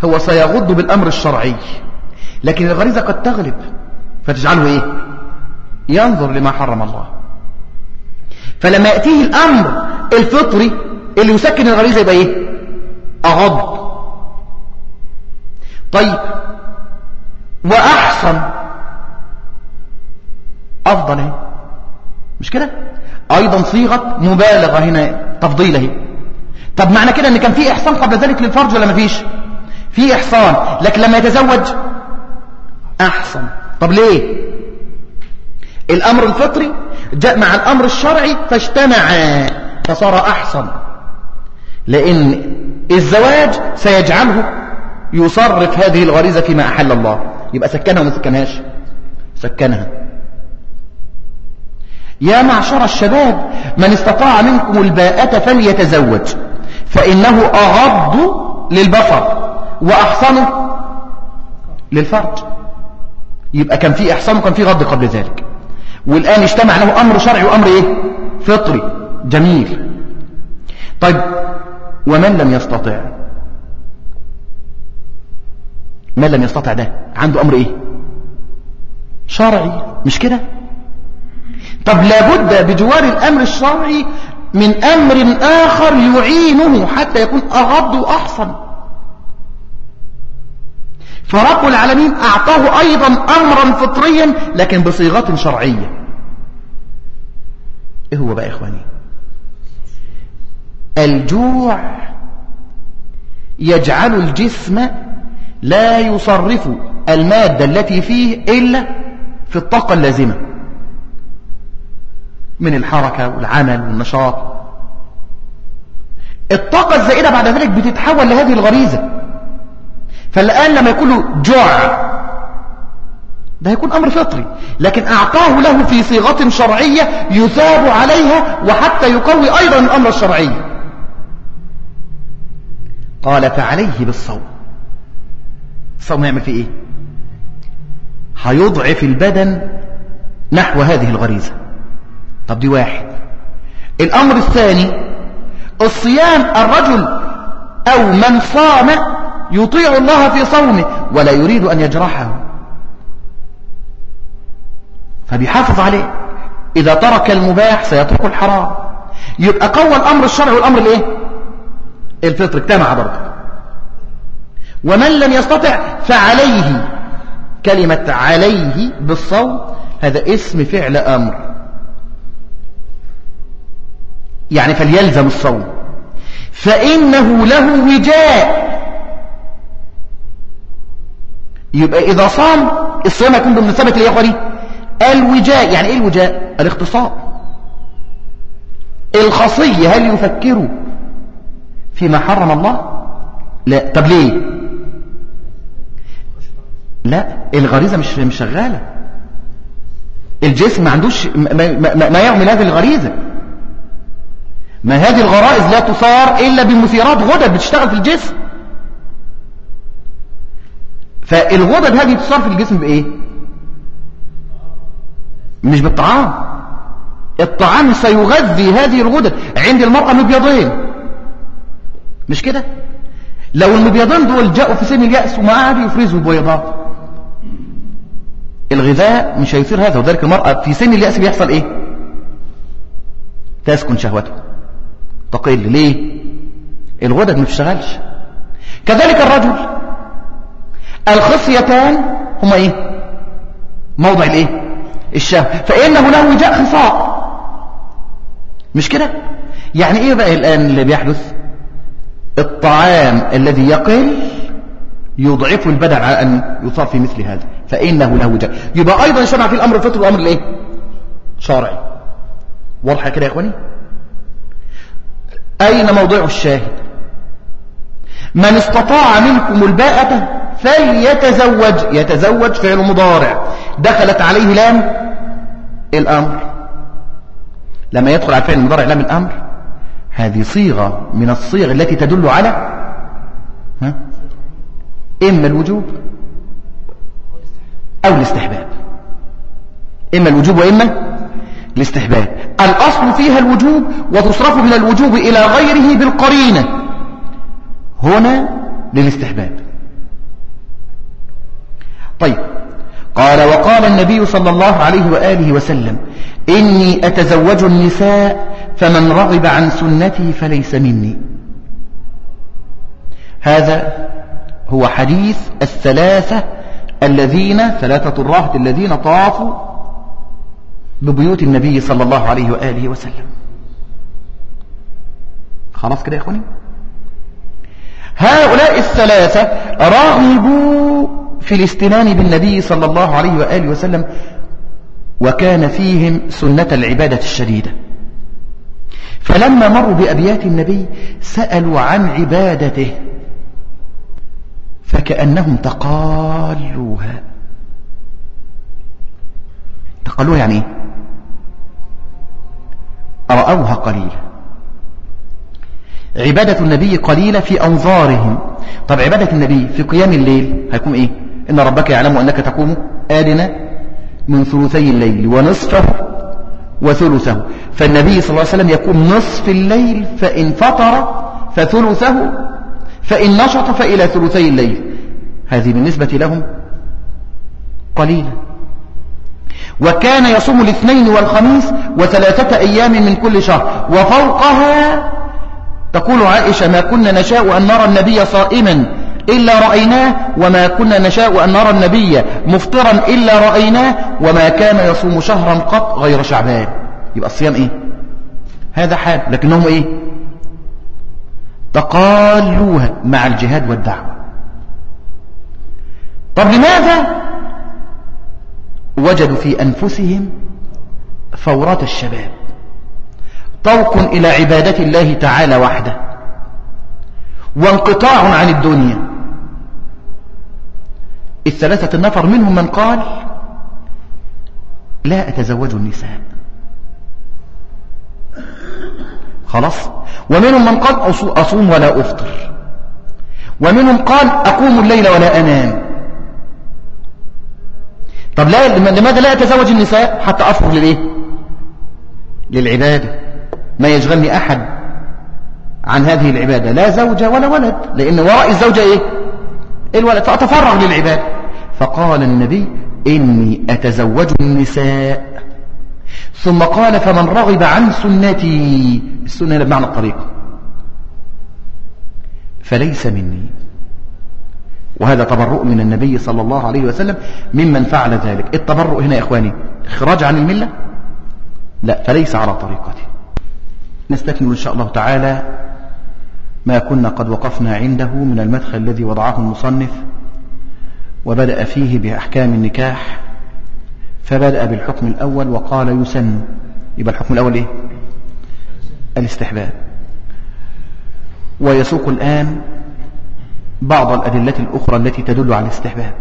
هو سيغض بالأمر الشرعي لكن الغريزة قد تغلب فتجعله إيه؟ ينظر لما حرم الله. فلما يأتيه الأمر الفطري اللي يسكن الغريزة يبقى إيه؟ أغض. طيب. وأحسن. أفضل إيه؟ مش كده؟ أيضا صيغة مبالغة هنا تفضيل اهي طب معنى كده إن كان في إحصان قبل ذلك للفرج ولا مفيش في إحصان لكن لما يتزوج أحسن. طب ليه؟ الأمر الفطري جاء مع الأمر الشرعي فاجتمع فصار أحسن. لأن الزواج سيجعله يصرف هذه الغريزة فيما أحل الله. يبقى سكنها وما سكنهاش؟ سكنها. يا معشر الشباب من استطاع منكم الباءة فليتزوج فإنه أغض للبصر وأحصن للفرج. يبقى كان في إحسان وكان في غض قبل ذلك. والآن اجتمع له أمر شرعي وأمر إيه؟ فطري. جميل. طيب ومن لم يستطع؟ من لم يستطع ده؟ عنده أمر إيه؟ شرعي. مش كده؟ طب لابد بجوار الأمر الشرعي من أمر آخر يعينه حتى يكون أغض وأحسن فرب العالمين أعطاه أيضا أمرا فطريا لكن بصيغة شرعية. إيه هو بقى إخواني؟ الجوع يجعل الجسم لا يصرف المادة التي فيه إلا في الطاقة اللازمة من الحركة والعمل والنشاط. الطاقة الزائدة بعد ذلك بتتحول لهذه الغريزة. فالآن لما يكون له جوع ده هيكون أمر فطري. لكن أعطاه له في صيغة شرعية يثاب عليها وحتى يقوي أيضا الأمر الشرعي. قال فعليه بالصوم. الصوم يعمل فيه إيه؟ هيضعف البدن نحو هذه الغريزة. طب دي واحد. الأمر الثاني الصيام الرجل أو من صام يطيع الله في صومه ولا يريد أن يجرحه. فبيحافظ عليه. إذا ترك المباح سيترك الحرام. يبقى قوى الأمر الشرعي والأمر الإيه؟ الفطر. اجتمع برضه. ومن لم يستطع فعليه. كلمة عليه بالصوم هذا اسم فعل أمر. يعني فليلزم الصوم. فإنه له وجاء. يبقى إذا صام الصيام يكون بمناسبة يا أخواني الوجاء يعني إيه الوجاء؟ الاختصار. الخصية هل يفكر فيما حرم الله؟ لا. طب ليه؟ لا. الغريزة مش مش شغالة. الجسم ما عندوش ما, ما, ما يعمل هذه الغريزة. ما هذه الغرائز لا تصار إلا بمثيرات غدد بتشتغل في الجسم. فالغدد هذه تصار في الجسم بإيه؟ مش بالطعام. الطعام سيغذي هذه الغدد عند المرأة مبيضين مش كده؟ لو المبيضين دول جاءوا في سن اليأس وما قعدوا يفرزوا البيضات. الغذاء مش هيصير هذا وذلك المرأة في سن اليأس بيحصل إيه؟ تسكن شهوته تقل. ليه؟ الغدد ما بتشتغلش. كذلك الرجل الخصيتان هما إيه؟ موضع الإيه؟ الشهوة. فإنه له وجاء خصاء. مش كده؟ يعني إيه بقى الآن اللي بيحدث؟ الطعام الذي يقل يضعف البدن على أن يصاب في مثل هذا. فإنه له وجاء. يبقى أيضا شرع في الأمر الفطر والأمر الإيه؟ شرعي واضحة كده يا إخواني؟ أين موضع الشاهد؟ من استطاع منكم الباءة فليتزوج. يتزوج فعل مضارع. دخلت عليه لام الأمر. لما يدخل على فعل المضارع لام الأمر هذه صيغة من الصيغ التي تدل على ها؟ إما الوجوب أو الاستحباب. إما الوجوب وإما الاستحباب. الأصل فيها الوجوب وتصرف من الوجوب إلى غيره بالقرينة. هنا للاستحباب. طيب. قال وقال النبي صلى الله عليه وآله وسلم إني أتزوج النساء فمن رغب عن سنتي فليس مني. هذا هو حديث الثلاثة الذين ثلاثة الراهط الذين طافوا ببيوت النبي صلى الله عليه وآله وسلم. خلاص كده يا أخواني؟ هؤلاء الثلاثة رغبوا في الاستنان بالنبي صلى الله عليه وآله وسلم وكان فيهم سنة العبادة الشديدة. فلما مروا بأبيات النبي سألوا عن عبادته فكأنهم تقالوها. تقالوها يعني إيه؟ رأوها قليلة عبادة النبي قليلة في أنظارهم. طب عبادة النبي في قيام الليل هيكون إيه؟ إن ربك يعلم أنك تقوم آدنا من ثلثي الليل ونصفه وثلثه. فالنبي صلى الله عليه وسلم يقوم نصف الليل فإن فطر فثلثه فإن نشط فإلى ثلثي الليل. هذه بالنسبة لهم قليلة. وكان يصوم الاثنين والخميس وثلاثة أيام من كل شهر. وفوقها تقول عائشة ما كنا نشاء أن نرى النبي صائما إلا رأيناه وما كنا نشاء أن نرى النبي مفطرا إلا رأيناه وما كان يصوم شهرا قط غير شعبان. يبقى الصيام إيه؟ هذا حال لكنهم إيه؟ تقالوها مع الجهاد والدعوة. طب لماذا وجدوا في أنفسهم فورات الشباب؟ طوق إلى عبادة الله تعالى وحده. وانقطاع عن الدنيا. الثلاثة النفر منهم من قال لا أتزوج النساء. خلاص؟ ومنهم من قال أصوم ولا أفطر. ومنهم قال أقوم الليل ولا أنام. طب لا لماذا لا أتزوج النساء؟ حتى أفرغ للإيه؟ للعبادة. ما يشغلني أحد. عن هذه العبادة. لا زوجة ولا ولد. لأن وراء الزوجة إيه؟ الولد. فأتفرغ للعبادة. فقال النبي إني أتزوج النساء. ثم قال فمن رغب عن سنتي. السنة بمعنى الطريقة فليس مني. وهذا تبرؤ من النبي صلى الله عليه وسلم ممن فعل ذلك. التبرؤ هنا يا إخواني إخراج عن الملة؟ لا فليس على طريقتي نستكمل إن شاء الله تعالى ما كنا قد وقفنا عنده من المدخل الذي وضعه المصنف وبدأ فيه بأحكام النكاح فبدأ بالحكم الأول وقال يسن. يبقى الحكم الأول إيه؟ الاستحباب. ويسوق الآن بعض الأدلة الأخرى التي تدل على الاستحباب.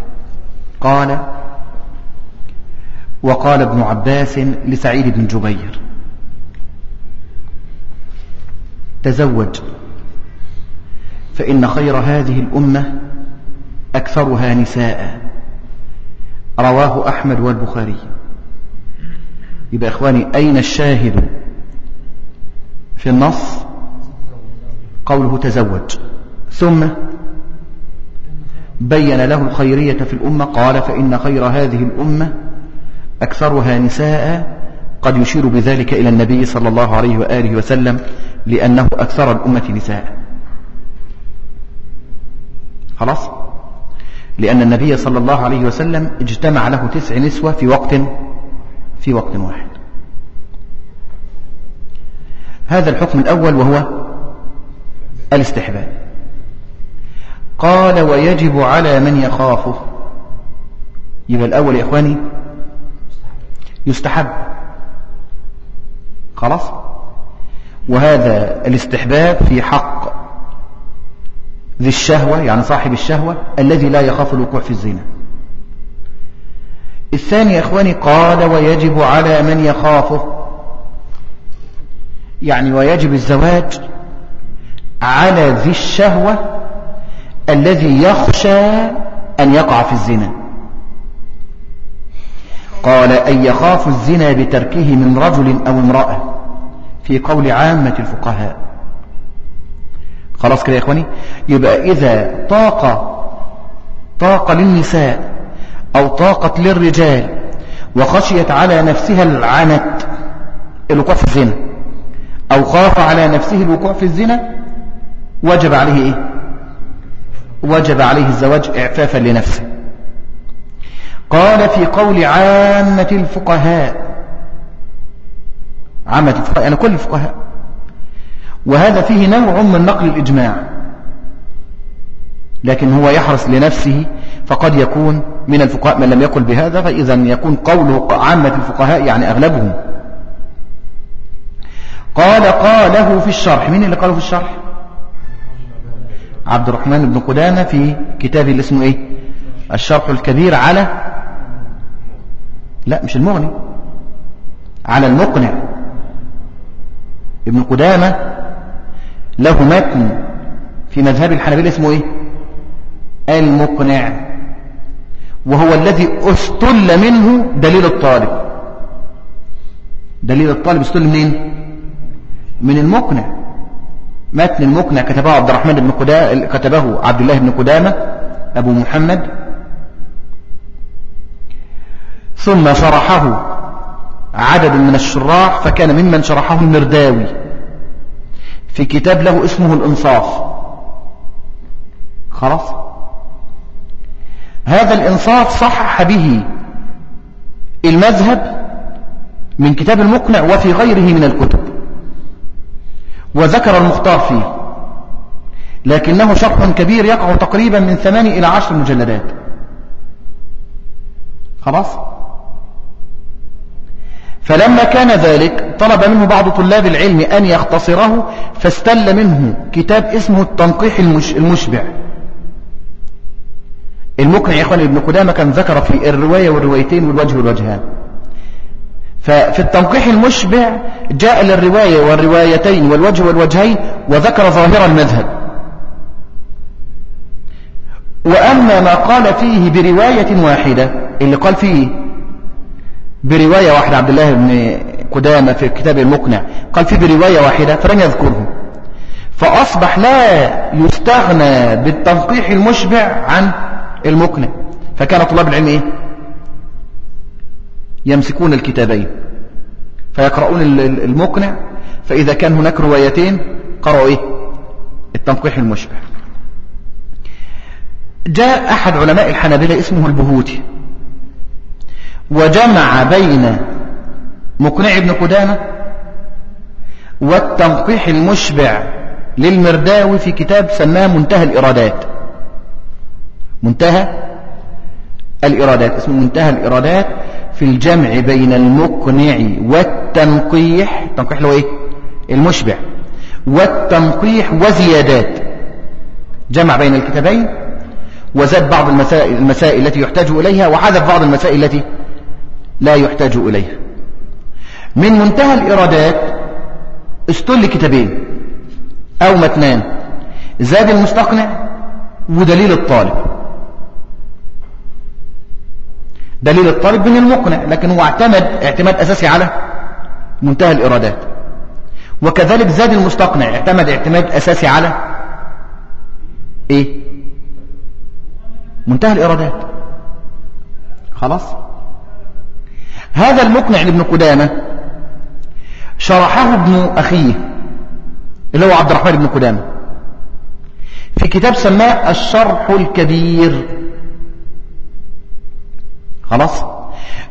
قال وقال ابن عباس لسعيد بن جبير تزوج. فإن خير هذه الأمة أكثرها نساء. رواه أحمد والبخاري. يبقى إخواني أين الشاهد في النص؟ قوله تزوج. ثم بين له الخيرية في الأمة قال فإن خير هذه الأمة أكثرها نساء. قد يشير بذلك إلى النبي صلى الله عليه وآله وسلم لأنه أكثر الأمة نساء. خلاص؟ لأن النبي صلى الله عليه وسلم اجتمع له تسع نسوة في وقت في وقت واحد. هذا الحكم الأول وهو الاستحباب. قال ويجب على من يخافه يبقى الأول يا إخواني يستحب. خلاص؟ وهذا الاستحباب في حق ذي الشهوة يعني صاحب الشهوة الذي لا يخاف الوقوع في الزنا. الثاني يا إخواني قال ويجب على من يخافه. يعني ويجب الزواج على ذي الشهوة الذي يخشى أن يقع في الزنا. قال أن يخاف الزنا بتركه من رجل أو امرأة في قول عامة الفقهاء. خلاص كده يا إخواني؟ يبقى إذا طاق طاق للنساء أو طاقت للرجال وخشيت على نفسها العنت الوقوع في الزنا أو خاف على نفسه الوقوع في الزنا وجب عليه إيه؟ وجب عليه الزواج إعفافا لنفسه. قال في قول عامة الفقهاء عامة الفقهاء يعني كل الفقهاء وهذا فيه نوع من نقل الإجماع. لكن هو يحرص لنفسه فقد يكون من الفقهاء من لم يقل بهذا فإذا يكون قوله عامة الفقهاء يعني أغلبهم. قال قاله في الشرح. مين اللي قاله في الشرح؟ عبد الرحمن بن قدامة في كتابه اللي اسمه إيه؟ الشرح الكبير على لا مش المغني. على المقنع. ابن قدامة له متن في مذهب الحنابلة اسمه إيه؟ المقنع. وهو الذي استل منه دليل الطالب. دليل الطالب استل منين؟ من المقنع. متن المقنع؟ كتبه عبد الرحمن بن قدامة كتبه عبد الله بن قدامة أبو محمد. ثم شرحه عدد من الشراح فكان ممن شرحه المرداوي في كتاب له اسمه الإنصاف. خلاص؟ هذا الإنصاف صحح به المذهب من كتاب المقنع وفي غيره من الكتب وذكر المختار فيه لكنه شرح كبير يقع تقريبا من ثماني إلى عشر مجلدات. خلاص؟ فلما كان ذلك طلب منه بعض طلاب العلم أن يختصره فاستل منه كتاب اسمه التنقيح المشبع. المقنع يا إخواني ابن قدامة كان ذكر في الرواية والروايتين والوجه والوجهان. ففي التنقيح المشبع جاء للرواية والروايتين والوجه والوجهين وذكر ظاهر المذهب. وأما ما قال فيه برواية واحدة اللي قال فيه برواية واحدة عبد الله بن قدامة في كتاب المقنع. قال فيه برواية واحدة فلن يذكره. فأصبح لا يستغنى بالتنقيح المشبع عن المقنع. فكان طلاب العلم إيه؟ يمسكون الكتابين. فيقرؤون المقنع. فإذا كان هناك روايتين قرأوا إيه؟ التنقيح المشبع. جاء أحد علماء الحنابلة اسمه البهوتي. وجمع بين مقنع ابن قدامة والتنقيح المشبع للمرداوي في كتاب سماه منتهى الإرادات. منتهى الإرادات. اسمه منتهى الإرادات في الجمع بين المقنع والتنقيح. التنقيح له إيه؟ المشبع. والتنقيح وزيادات. جمع بين الكتابين وزاد بعض المسائل, المسائل التي يحتاج إليها وحذف بعض المسائل التي لا يحتاج إليها من منتهى الإرادات استل كتابين. أو متنان. زاد المستقنع ودليل الطالب. دليل الطالب من المقنع لكن هو اعتمد اعتماد أساسي على منتهى الإرادات. وكذلك زاد المستقنع اعتمد اعتماد أساسي على إيه؟ منتهى الإرادات. خلاص؟ هذا المقنع لابن قدامة شرحه ابن أخيه اللي هو عبد الرحمن بن قدامة. في كتاب سماه الشرح الكبير. خلاص؟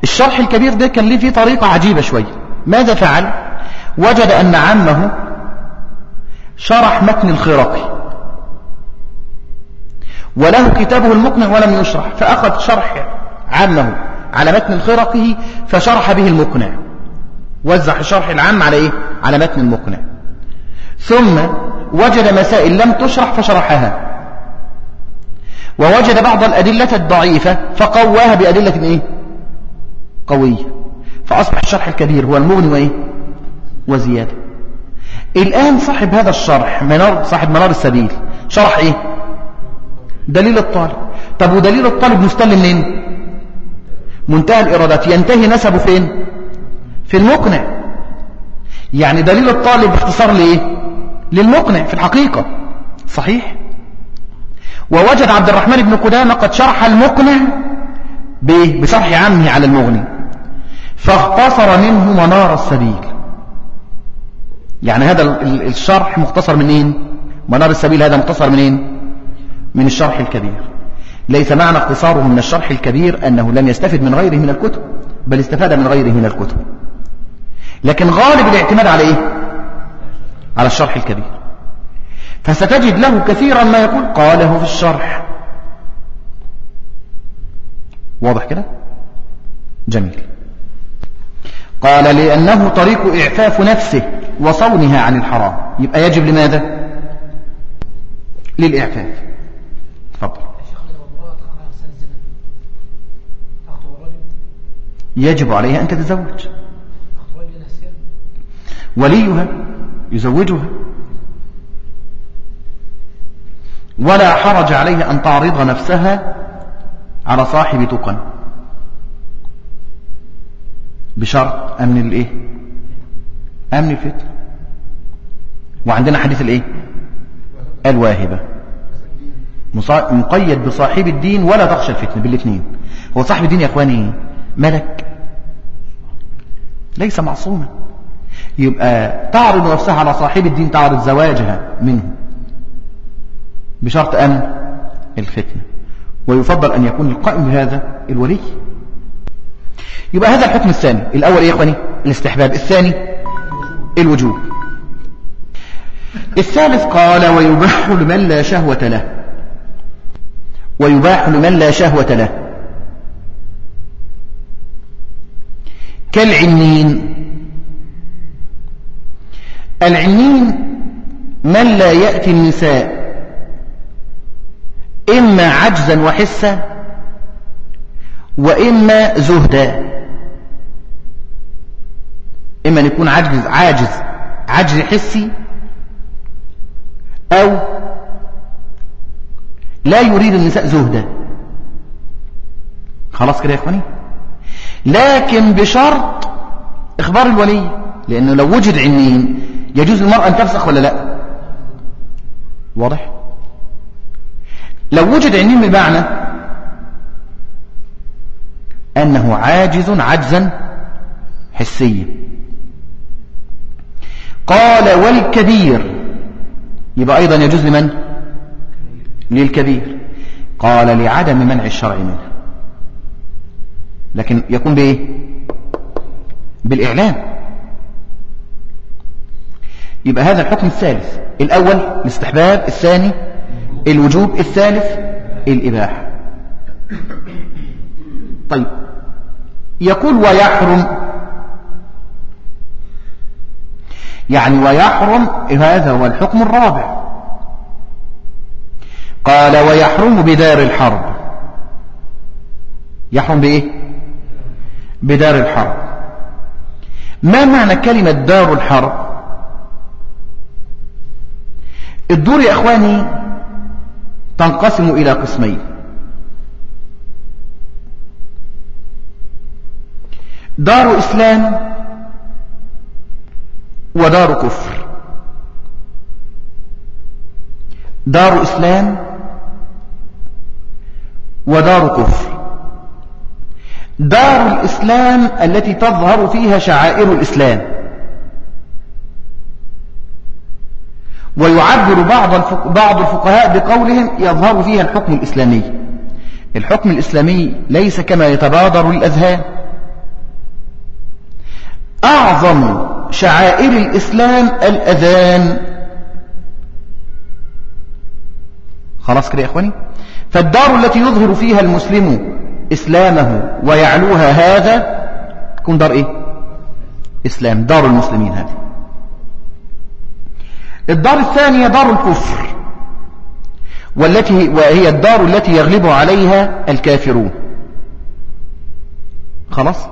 الشرح الكبير ده كان ليه فيه طريقة عجيبة شوية ماذا فعل؟ وجد أن عمه شرح متن الخراقي وله كتابه المقنع ولم يشرح فأخذ شرح عامه على متن الخرقه فشرح به المقنع وزع الشرح العام على إيه؟ على متن المقنع ثم وجد مسائل لم تشرح فشرحها ووجد بعض الأدلة الضعيفة فقواها بأدلة إيه؟ قوية فأصبح الشرح الكبير هو المغني وإيه؟ وزيادة الآن صاحب هذا الشرح منار صاحب منار السبيل شرح إيه؟ دليل الطالب طب ودليل الطالب مستلم منين منتهى الإرادات. ينتهي نسبه فين؟ في المقنع. يعني دليل الطالب اختصار لإيه؟ للمقنع في الحقيقة. صحيح؟ ووجد عبد الرحمن بن قدامة قد شرح المقنع بشرح عمه على المغني. فاختصر منه منار السبيل. يعني هذا الشرح مختصر منين منار السبيل هذا مختصر منين من الشرح الكبير. ليس معنى اختصاره من الشرح الكبير أنه لم يستفد من غيره من الكتب بل استفاد من غيره من الكتب. لكن غالب الاعتماد على إيه؟ على الشرح الكبير. فستجد له كثيرا ما يقول قاله في الشرح. واضح كده؟ جميل. قال لأنه طريق إعفاف نفسه وصونها عن الحرام. يبقى يجب لماذا؟ للإعفاف. يجب عليها أن تتزوج. وليها يزوجها. ولا حرج عليها أن تعرض نفسها على صاحب تقن. بشرط أمن الإيه؟ أمن الفتنة وعندنا حديث الإيه؟ الواهبة. مقيد بصاحب الدين ولا تخشى الفتنة بالاثنين هو صاحب الدين يا إخواني ملك. ليس معصوما. يبقى تعرض نفسها على صاحب الدين تعرض زواجها منه. بشرط أن الفتنة. ويفضل أن يكون القائم بهذا الولي. يبقى هذا الحكم الثاني. الأول يا إخواني الاستحباب. الثاني الوجوب. الثالث قال ويباح لمن لا شهوة له. ويباح لمن لا شهوة له. كالعنين. العنين من لا يأتي النساء إما عجزا وحسا وإما زهدا. إما أن يكون عاجز عاجز عجز حسي أو لا يريد النساء زهدا. خلاص كده يا إخواني؟ لكن بشرط إخبار الولي لأنه لو وجد عنين يجوز للمرأة أن تفسخ ولا لا؟ واضح؟ لو وجد عنين بمعنى أنه عاجز عجزا حسيا. قال والكبير يبقى أيضا يجوز لمن؟ للكبير. قال لعدم منع الشرع منه. لكن يكون بإيه؟ بالإعلام. يبقى هذا الحكم الثالث. الأول الاستحباب الثاني الوجوب الثالث الإباحة. طيب. يقول ويحرم. يعني ويحرم هذا هو الحكم الرابع. قال ويحرم بدار الحرب. يحرم بإيه؟ بدار الحرب. ما معنى كلمة دار الحرب؟ الدور يا إخواني تنقسم إلى قسمين. دار إسلام ودار كفر. دار إسلام ودار كفر. دار الإسلام التي تظهر فيها شعائر الإسلام. ويعبر بعض بعض الفقهاء بقولهم يظهر فيها الحكم الإسلامي. الحكم الإسلامي ليس كما يتبادر الأذهان. أعظم شعائر الإسلام الأذان. خلاص كده يا إخواني؟ فالدار التي يظهر فيها المسلم إسلامه ويعلوها هذا تكون دار إيه؟ إسلام دار المسلمين هذه. الدار الثانية دار الكفر والتي وهي الدار التي يغلب عليها الكافرون. خلاص؟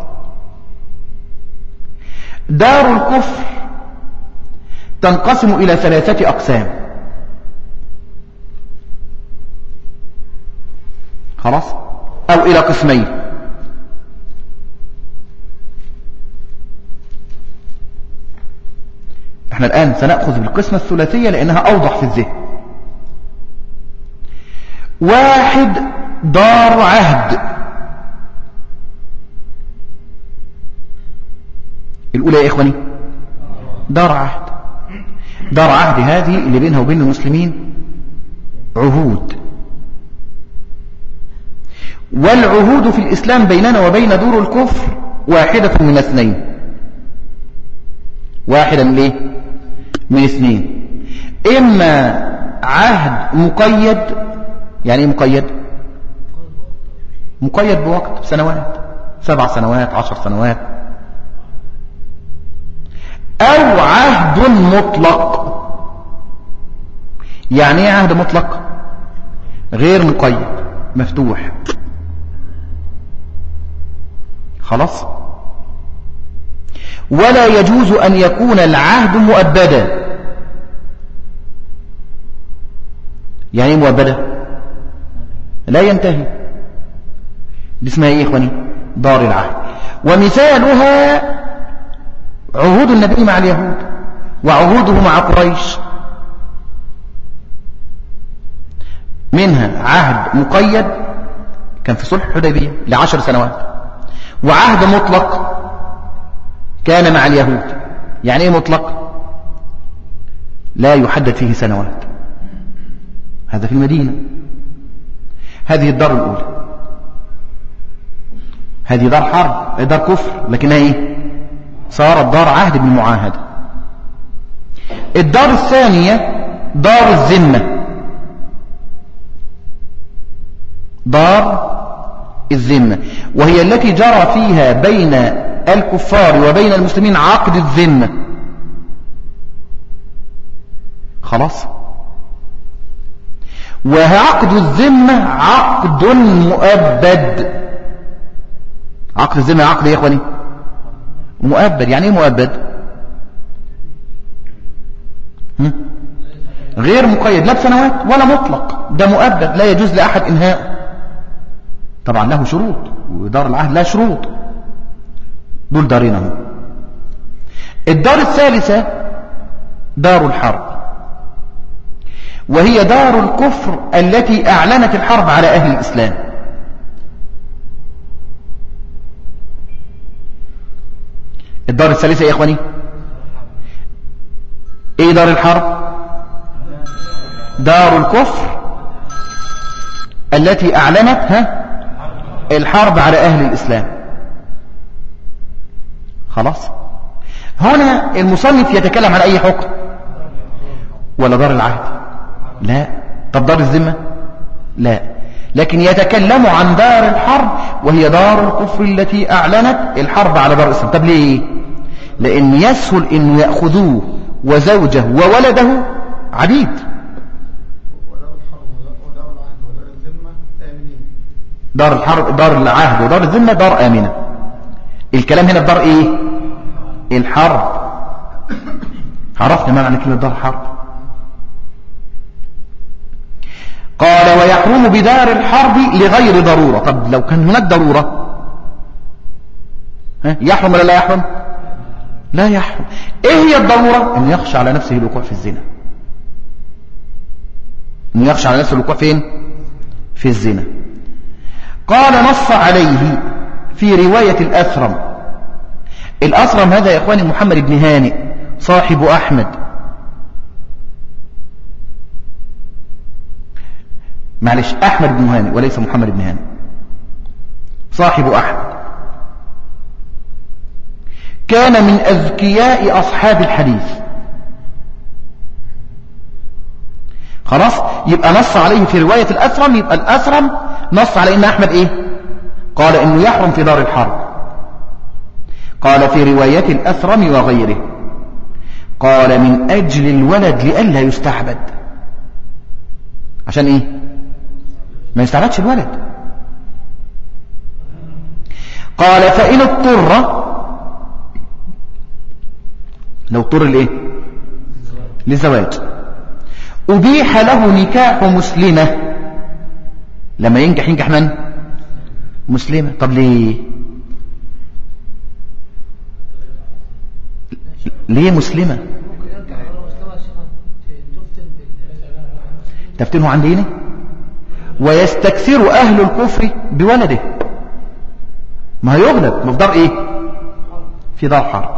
دار الكفر تنقسم إلى ثلاثة أقسام. خلاص؟ أو إلى قسمين. إحنا الآن سنأخذ بالقسمة الثلاثية لأنها أوضح في الذهن. واحد دار عهد. الأولى يا إخواني دار عهد. دار عهد هذه اللي بينها وبين المسلمين عهود. والعهود في الإسلام بيننا وبين دور الكفر واحدة من اثنين واحدة من إيه من اثنين إما عهد مقيد يعني إيه مقيد؟ مقيد بوقت سنوات سبع سنوات عشر سنوات. أو عهد مطلق. يعني إيه عهد مطلق؟ غير مقيد مفتوح. خلاص؟ ولا يجوز أن يكون العهد مؤبدا. يعني إيه مؤبدا؟ لا ينتهي. دي اسمها إيه إخواني؟ دار العهد. ومثالها عهود النبي مع اليهود وعهوده مع قريش. منها عهد مقيد كان في صلح الحديبية لعشر سنوات. وعهد مطلق كان مع اليهود. يعني إيه مطلق؟ لا يحدد فيه سنوات. هذا في المدينة. هذه الدار الأولى. هذه دار حرب دار كفر. لكنها إيه؟ صارت دار عهد بالمعاهدة الدار الثانية دار الذمة. دار الذمة وهي التي جرى فيها بين الكفار وبين المسلمين عقد الذمة خلاص؟ وعقد الذمة عقد مؤبد. عقد الذمة عقد إيه يا إخواني؟ مؤبد. يعني إيه مؤبد؟ غير مقيد لا بسنوات ولا مطلق. ده مؤبد لا يجوز لأحد إنهاء طبعا له شروط ودار العهد لا شروط. دول دارين الدار الثالثة دار الحرب. وهي دار الكفر التي أعلنت الحرب على أهل الإسلام. الدار الثالثة يا إخواني؟ إيه دار الحرب؟ دار الكفر التي أعلنت ها الحرب على أهل الإسلام. خلاص؟ هنا المصنف يتكلم عن أي حكم؟ ولا دار العهد؟ لا. طب دار الذمة؟ لا. لكن يتكلم عن دار الحرب وهي دار الكفر التي أعلنت الحرب على دار الإسلام. طب ليه؟ لأن يسهل أن يأخذوه وزوجه وولده عبيد. دار الحرب دار العهد ودار الذمة دار آمنة. الكلام هنا بدار إيه؟ الحرب. عرفنا معنى كلمة دار حرب قال ويحرم بدار الحرب لغير ضرورة. طب لو كان هناك ضرورة؟ يحرم ولا لا يحرم؟ لا يحرم. إيه هي الضرورة؟ انه يخشى على نفسه الوقوع في الزنا. انه يخشى على نفسه الوقوع فين؟ في الزنا. قال نص عليه في رواية الأثرم. الأثرم هذا يا إخواني محمد بن هانئ صاحب أحمد. معلش أحمد بن هانئ وليس محمد بن هانئ. صاحب أحمد. كان من أذكياء أصحاب الحديث. خلاص؟ يبقى نص عليه في رواية الأثرم يبقى الأثرم نص على إن أحمد إيه؟ قال إنه يحرم في دار الحرب. قال في رواية الأثرم وغيره. قال من أجل الولد لئلا يستعبد. عشان إيه؟ ما يستعبدش الولد. قال فإن اضطر لو اضطر لإيه؟ للزواج. أبيح له نكاح مسلمة. لما ينجح ينجح من؟ مسلمة. طب ليه؟ ليه مسلمة؟ تفتنه عن دينه؟ ويستكثر أهل الكفر بولده. ما هيغلب ما في دار إيه؟ في دار حرب.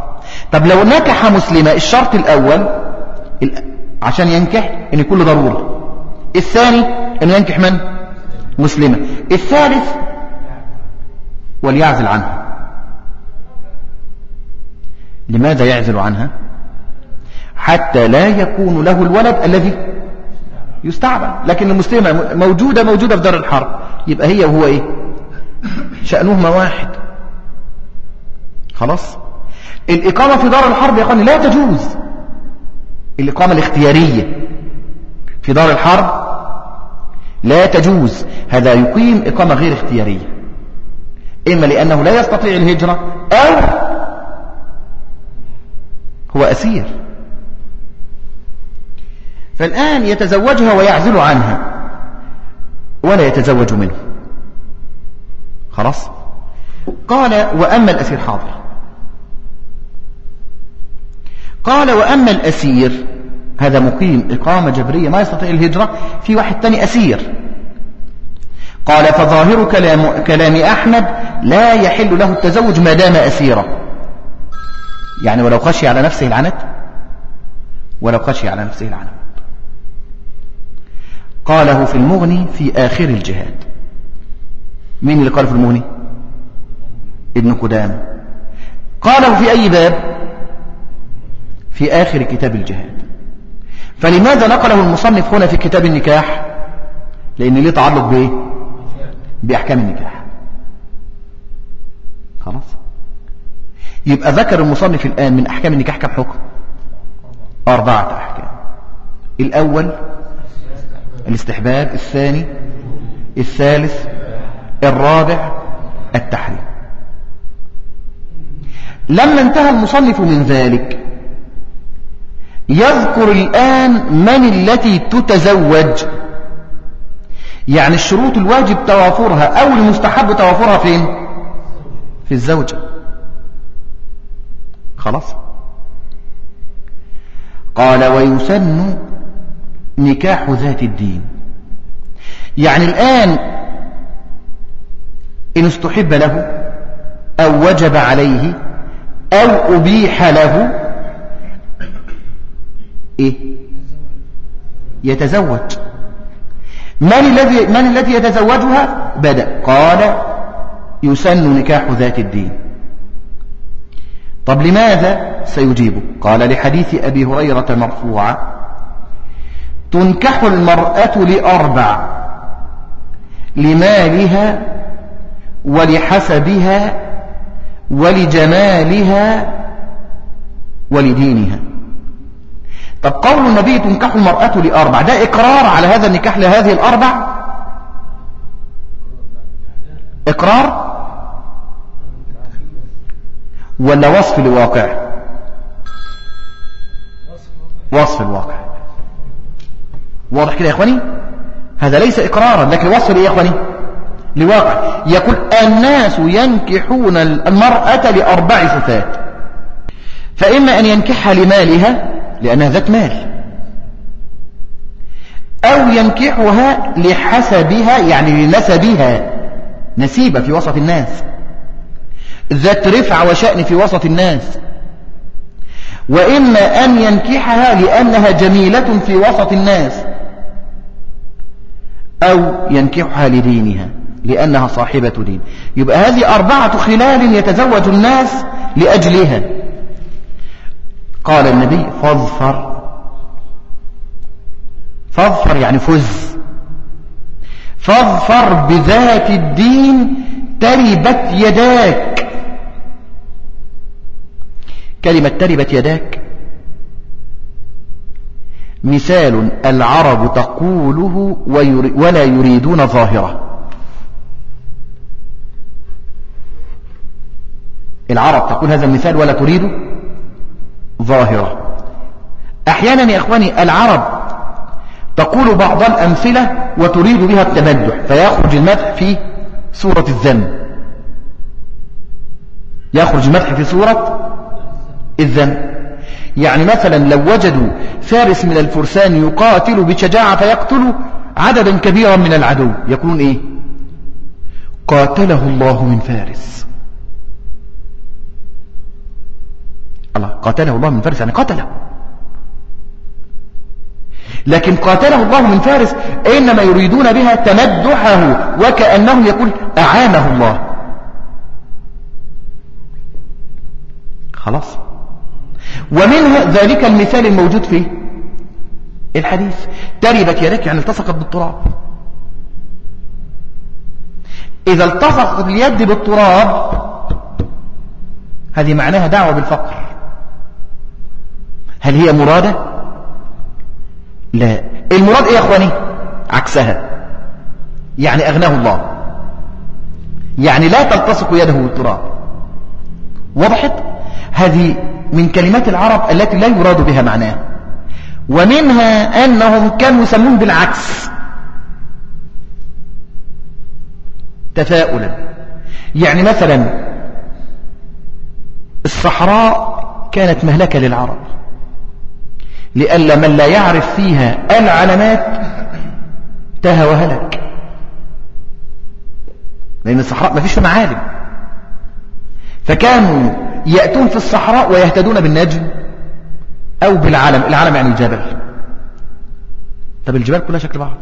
طب لو نكح مسلمة الشرط الأول عشان ينكح إن يكون له ضرورة. الثاني إنه ينكح من؟ مسلمة. الثالث وليعزل عنها لماذا يعزل عنها؟ حتى لا يكون له الولد الذي يستعبد. لكن المسلمة موجودة موجودة في دار الحرب. يبقى هي وهو إيه؟ شأنهما واحد خلاص؟ الإقامة في دار الحرب يا أخواني لا تجوز. الإقامة الاختيارية في دار الحرب لا تجوز. هذا يقيم إقامة غير اختيارية. إما لأنه لا يستطيع الهجرة أو هو أسير. فالآن يتزوجها ويعزل عنها ولا يتزوج منه. خلاص؟ قال وأما الأسير حاضر. قال وأما الأسير هذا مقيم إقامة جبرية ما يستطيع الهجرة في واحد تاني أسير. قال فظاهر كلام, كلام أحمد لا يحل له التزوج ما دام أسيرا. يعني ولو خشي على نفسه العنت ولو خشي على نفسه العنت. قاله في المغني في آخر الجهاد. مين اللي قال في المغني؟ ابن قدام. قاله في أي باب؟ في آخر كتاب الجهاد. فلماذا نقله المصنف هنا في كتاب النكاح؟ لأن ليه تعلق بإيه؟ بأحكام النكاح. خلاص؟ يبقى ذكر المصنف الآن من أحكام النكاح كم حكم؟ أربعة أحكام. الأول الاستحباب الثاني الثالث الرابع التحريم. لما انتهى المصنف من ذلك يذكر الآن من التي تتزوج. يعني الشروط الواجب توافرها أو المستحب توافرها فين في الزوجة. خلاص. قال ويسن نكاح ذات الدين. يعني الآن إن استحب له أو وجب عليه أو أبيح له إيه؟ يتزوج. من الذي من الذي يتزوجها؟ بدأ. قال يسن نكاح ذات الدين. طب لماذا سيجيب؟ قال لحديث أبي هريرة مرفوعة تنكح المرأة لأربع لمالها ولحسبها ولجمالها ولدينها. طب قول النبي تنكح المرأة لأربع ده إقرار على هذا النكاح لهذه الأربع؟ إقرار؟ ولا وصف لواقع؟ وصف الواقع. واضح كده يا إخواني؟ هذا ليس إقرارا لكن وصف لإيه يا إخواني؟ لواقع. يقول الناس ينكحون المرأة لأربع صفات. فإما أن ينكحها لمالها لأنها ذات مال. أو ينكحها لحسبها يعني لنسبها نسيبة في وسط الناس. ذات رفع وشأن في وسط الناس. وإما أن ينكحها لأنها جميلة في وسط الناس. أو ينكحها لدينها لأنها صاحبة دين. يبقى هذه أربعة خلال يتزوج الناس لأجلها. قال النبي فاظفر فاظفر يعني فز. فاظفر بذات الدين تربت يداك. كلمة تربت يداك. مثال العرب تقوله ولا يريدون ظاهرة. العرب تقول هذا المثال ولا تريد ظاهرة. أحيانا يا إخواني العرب تقول بعض الأمثلة وتريد بها التمدح فيخرج المدح في سورة الذم. يخرج المدح في سورة الذم. يعني مثلا لو وجدوا فارس من الفرسان يقاتل بشجاعة فيقتل عددا كبيرا من العدو يكون إيه؟ قاتله الله من فارس. الله قاتله الله من فارس يعني قتله لكن قاتله الله من فارس إنما يريدون بها تمدحه وكأنه يقول أعانه الله. خلاص. ومنها ذلك المثال الموجود في الحديث. تربت يدك يعني التصقت بالتراب. إذا التصقت اليد بالتراب هذه معناها دعوة بالفقر. هل هي مرادة؟ لا. المراد إيه يا إخواني؟ عكسها. يعني أغناه الله. يعني لا تلتصق يده بالتراب. وضحت هذه من كلمات العرب التي لا يراد بها معناها ومنها أنهم كانوا يسمون بالعكس. تفاؤلا. يعني مثلا الصحراء كانت مهلكة للعرب. لألا من لا يعرف فيها العلامات تهى وهلك لأن الصحراء ما فيش معالم. فكانوا يأتون في الصحراء ويهتدون بالنجم أو بالعلم. العلم يعني الجبل. طب الجبال كلها شكل بعض.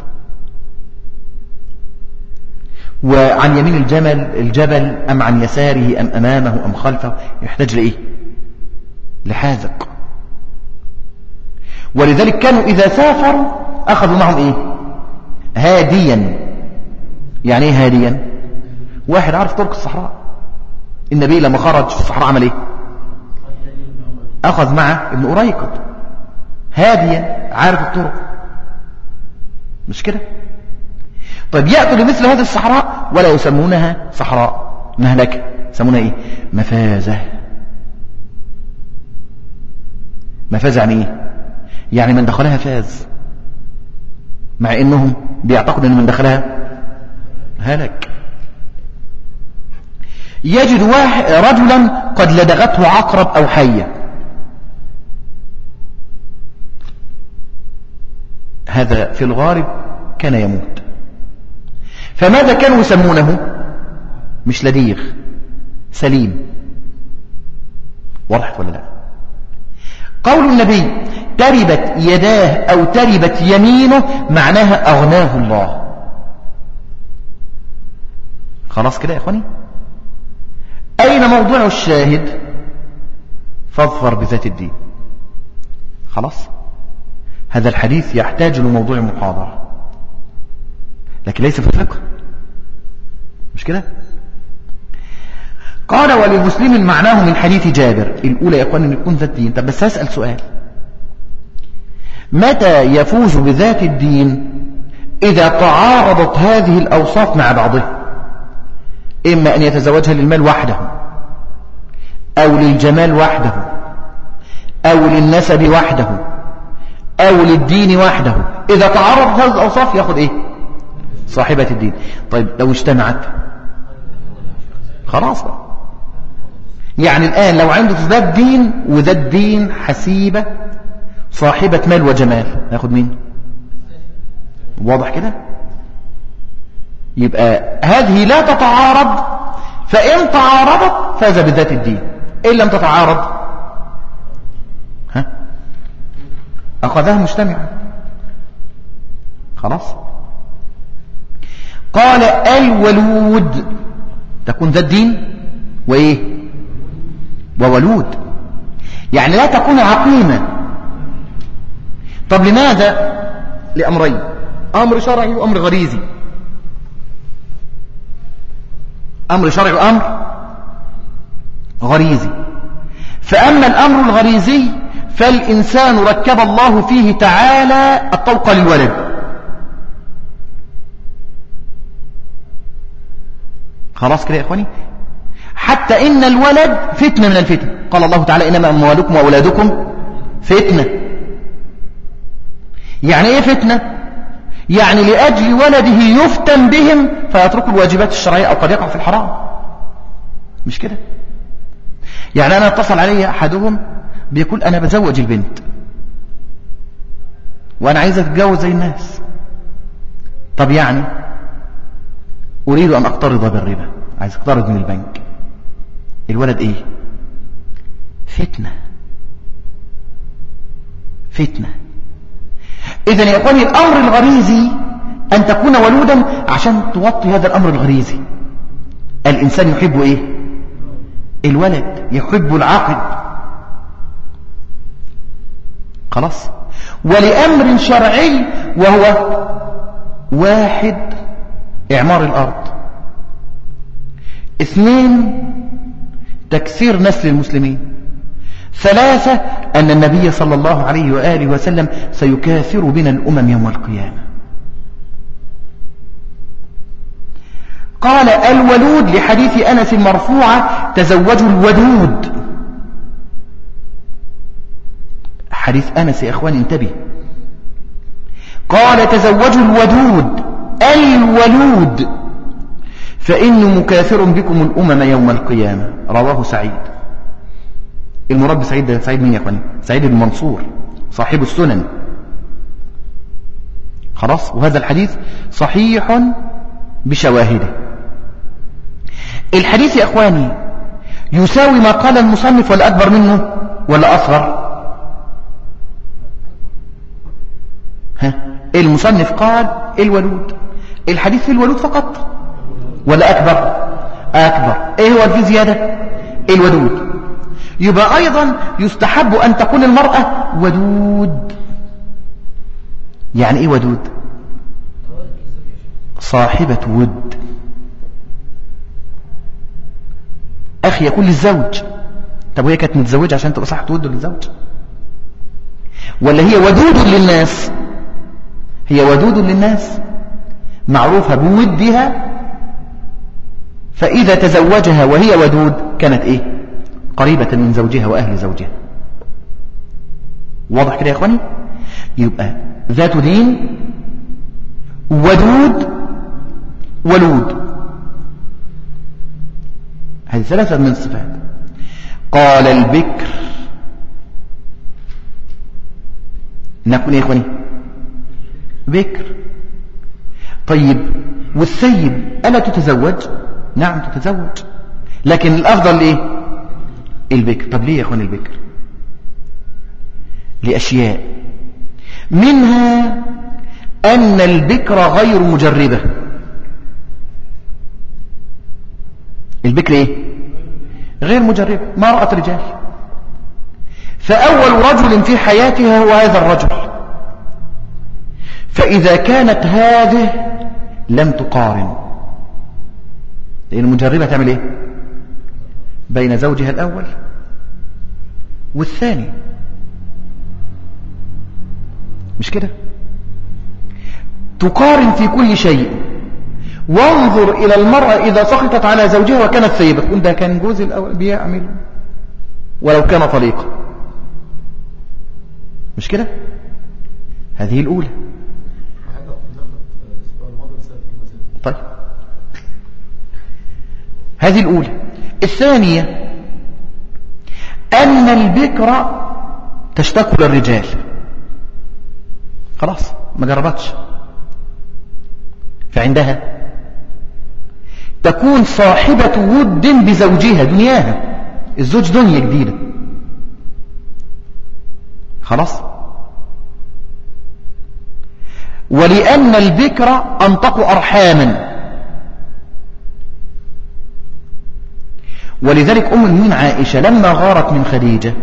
وعن يمين الجمل الجبل أم عن يساره أم أمامه أم خلفه يحتاج لإيه؟ لحاذق. ولذلك كانوا إذا سافروا أخذوا معهم إيه؟ هاديا. يعني إيه هاديا؟ واحد عارف طرق الصحراء. النبي لما خرج في الصحراء عمل إيه؟ أخذ معه ابن أريقط هاديا عارف الطرق. مش كده؟ طيب يأتوا لمثل هذه الصحراء ولا يسمونها صحراء. مهلكة يسمونها إيه؟ مفازة. مفازة يعني إيه؟ يعني من دخلها فاز. مع إنهم بيعتقد إن من دخلها هلك. يجد واحد رجلا قد لدغته عقرب أو حية. هذا في الغالب كان يموت. فماذا كانوا يسمونه؟ مش لديغ سليم. وضحت ولا لا؟ قول النبي تربت يداه أو تربت يمينه معناها أغناه الله. خلاص كده يا إخواني؟ أين موضوع الشاهد؟ فاظفر بذات الدين. خلاص؟ هذا الحديث يحتاج لموضوع محاضرة. لكن ليس في الفقه. مش كده؟ قال ولمسلم معناه من حديث جابر الأولى يا أن يكون ذات دين طب بس هسأل سؤال. متى يفوز بذات الدين إذا تعارضت هذه الأوصاف مع بعضها؟ إما أن يتزوجها للمال وحده أو للجمال وحده أو للنسب وحده أو للدين وحده. إذا تعارضت هذه الأوصاف يأخذ إيه؟ صاحبة الدين. طيب لو اجتمعت خلاص بقى. يعني الآن لو عنده ذات دين وذات دين حسيبة صاحبة مال وجمال. ناخد مين؟ واضح كده؟ يبقى هذه لا تتعارض فإن تعارضت فاز بذات الدين. إن لم تتعارض ها؟ أخذها مجتمعا. خلاص؟ قال الولود تكون ذات دين؟ وإيه؟ وولود. يعني لا تكون عقيمة. طب لماذا؟ لأمرين. أمر شرعي وأمر غريزي. أمر شرعي وأمر غريزي. فأما الأمر الغريزي فالإنسان ركب الله فيه تعالى الطوق للولد. خلاص كده يا إخواني؟ حتى إن الولد فتنة من الفتن. قال الله تعالى إنما أموالكم وأولادكم فتنة. يعني إيه فتنة؟ يعني لأجل ولده يفتن بهم فيترك الواجبات الشرعية أو قد يقع في الحرام. مش كده؟ يعني أنا اتصل علي أحدهم بيقول أنا بزوج البنت. وأنا عايز أتجوز زي الناس. طب يعني أريد أن أقترض بالربا. عايز أقترض من البنك. الولد إيه؟ فتنة. فتنة. إذا يا إخواني الأمر الغريزي أن تكون ولودا عشان توطي هذا الأمر الغريزي. الإنسان يحب إيه؟ الولد يحب العقد خلاص؟ ولأمر شرعي وهو واحد إعمار الأرض. اثنين تكثير نسل المسلمين. ثلاثة أن النبي صلى الله عليه وآله وسلم سيكاثر بنا الأمم يوم القيامة. قال الولود لحديث أنس مرفوعة تزوجوا الودود. حديث أنس يا أخوان انتبه. قال تزوجوا الودود الولود. فإني مكاثر بكم الأمم يوم القيامة. رواه سعيد. المراد بسعيد ده سعيد مين يا سعيد بن منصور صاحب السنن. خلاص؟ وهذا الحديث صحيح بشواهده. الحديث يا أخواني يساوي ما قال المصنف ولا أكبر منه ولا أصغر؟ ها؟ المصنف قال الولود. الحديث في الولود فقط. ولا أكبر؟ أكبر. إيه هو في زيادة؟ الودود. يبقى أيضا يستحب أن تكون المرأة ودود. يعني إيه ودود؟ صاحبة ود. أخي يكون للزوج. طب وهي كانت متزوجة عشان تبقى صح تود للزوج؟ ولا هي ودود للناس؟ هي ودود للناس. معروفة بودها فإذا تزوجها وهي ودود كانت إيه؟ قريبة من زوجها وأهل زوجها. واضح كده يا أخواني؟ يبقى ذات دين ودود ولود. هذه ثلاثة من الصفات. قال البكر. نكون يا إخواني؟ بكر. طيب والثيب ألا تتزوج؟ نعم تتزوج. لكن الأفضل إيه؟ البكر. طب ليه يا أخواني البكر؟ لأشياء. منها أن البكر غير مجربة. البكر إيه؟ غير مجربة. ما رأت رجال. فأول رجل في حياتها هو هذا الرجل. فإذا كانت هذه لم تقارن. لأن المجربة تعمل إيه؟ بين زوجها الأول والثاني. مش كده؟ تقارن في كل شيء. وانظر إلى المرأة إذا سخطت على زوجها وكانت ثيبة تقول ده كان جوزي الأول بيعمل ولو كان طليقا. مش كده؟ هذه الأولى. طيب. هذه الأولى. الثانية أن البكرة تشتكي للرجال. خلاص ما جربتش. فعندها. تكون صاحبة ود بزوجها دنياها. الزوج دنيا جديدة. خلاص. ولأن البكرة أنطق أرحاما. ولذلك أم المؤمنين عائشة لما غارت من خديجة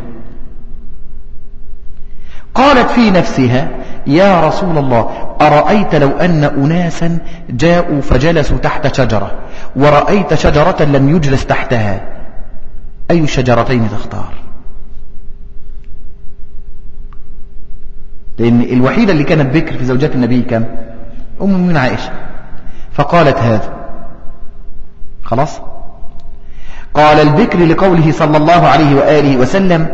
قالت في نفسها يا رسول الله أرأيت لو أن أناسا جاءوا فجلسوا تحت شجرة ورأيت شجرة لم يجلس تحتها أي الشجرتين تختار؟ لأن الوحيدة اللي كانت بكر في زوجات النبي كم؟ أم من عائشة. فقالت هذا. خلاص؟ قال البكر لقوله صلى الله عليه وآله وسلم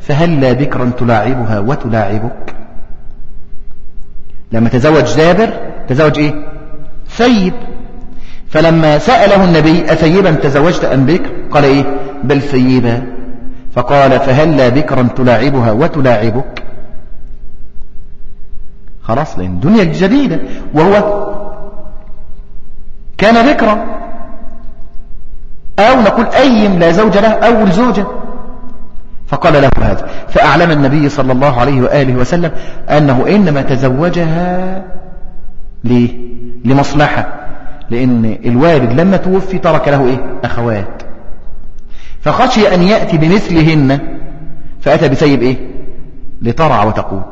فهل لا بكرا تلاعبها وتلاعبك؟ لما تزوج جابر تزوج إيه؟ ثيب فلما سأله النبي أثيبا تزوجت أم بكر؟ قال إيه؟ بل ثيبا. فقال فهل لا بكرا تلاعبها وتلاعبك؟ خلاص لأن دنيا جديدة. وهو كان بكرا. أو نقول أيم لا زوج له أول زوجة فقال له هذا فأعلم النبي صلى الله عليه وآله وسلم أنه إنما تزوجها ليه؟ لمصلحة لأن الوالد لما توفي ترك له إيه؟ أخوات فخشي أن يأتي بمثلهن فأتى بسيب إيه؟ لترع وتقود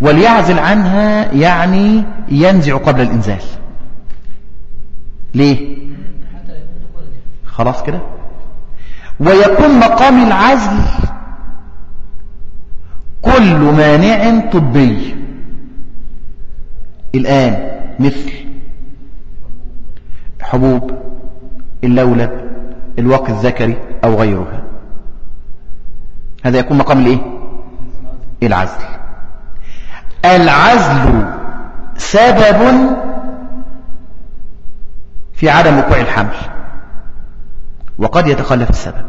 وليعزل عنها يعني ينزع قبل الإنزال ليه؟ خلاص كده؟ ويكون مقام العزل كل مانع طبي. الآن مثل حبوب اللولب الواقي الذكري أو غيرها. هذا يكون مقام الإيه؟ العزل. العزل سبب في عدم وقوع الحمل. وقد يتخلف السبب.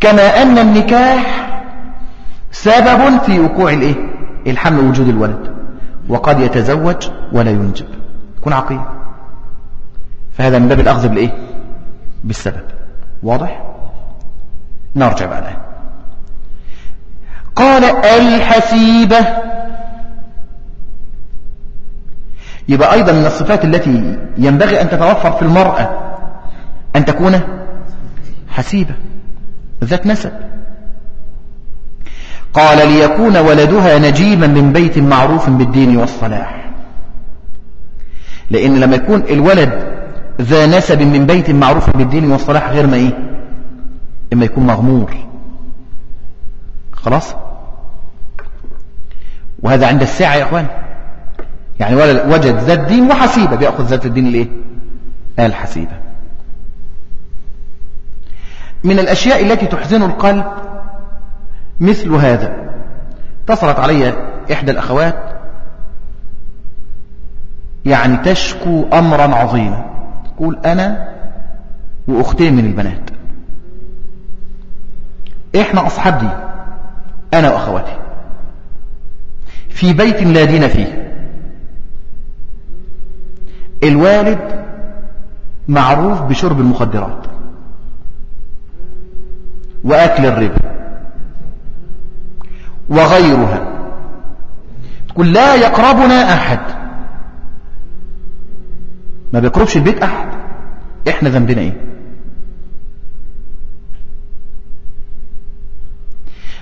كما أن النكاح سبب في وقوع الإيه؟ الحمل وجود الولد. وقد يتزوج ولا ينجب. يكون عقيم. فهذا من باب الأخذ بالإيه؟ بالسبب. واضح؟ نرجع بعد. قال الحسيبة. يبقى أيضا من الصفات التي ينبغي أن تتوفر في المرأة أن تكون حسيبة ذات نسب. قال ليكون ولدها نجيبا من بيت معروف بالدين والصلاح. لأن لما يكون الولد ذا نسب من بيت معروف بالدين والصلاح غير ما إيه؟ إما يكون مغمور. خلاص؟ وهذا عند الساعة يا إخوان. يعني وجد ذات دين وحسيبة بيأخذ ذات الدين الايه الحسيبة من الأشياء التي تحزن القلب مثل هذا. اتصلت علي إحدى الأخوات يعني تشكو أمرا عظيما. تقول أنا وأختين من البنات. إحنا أصحاب دي أنا وأخواتي. في بيت لا دين فيه. الوالد معروف بشرب المخدرات. وأكل الربا وغيرها. تقول لا يقربنا أحد. ما بيقربش البيت أحد. إحنا ذنبنا إيه؟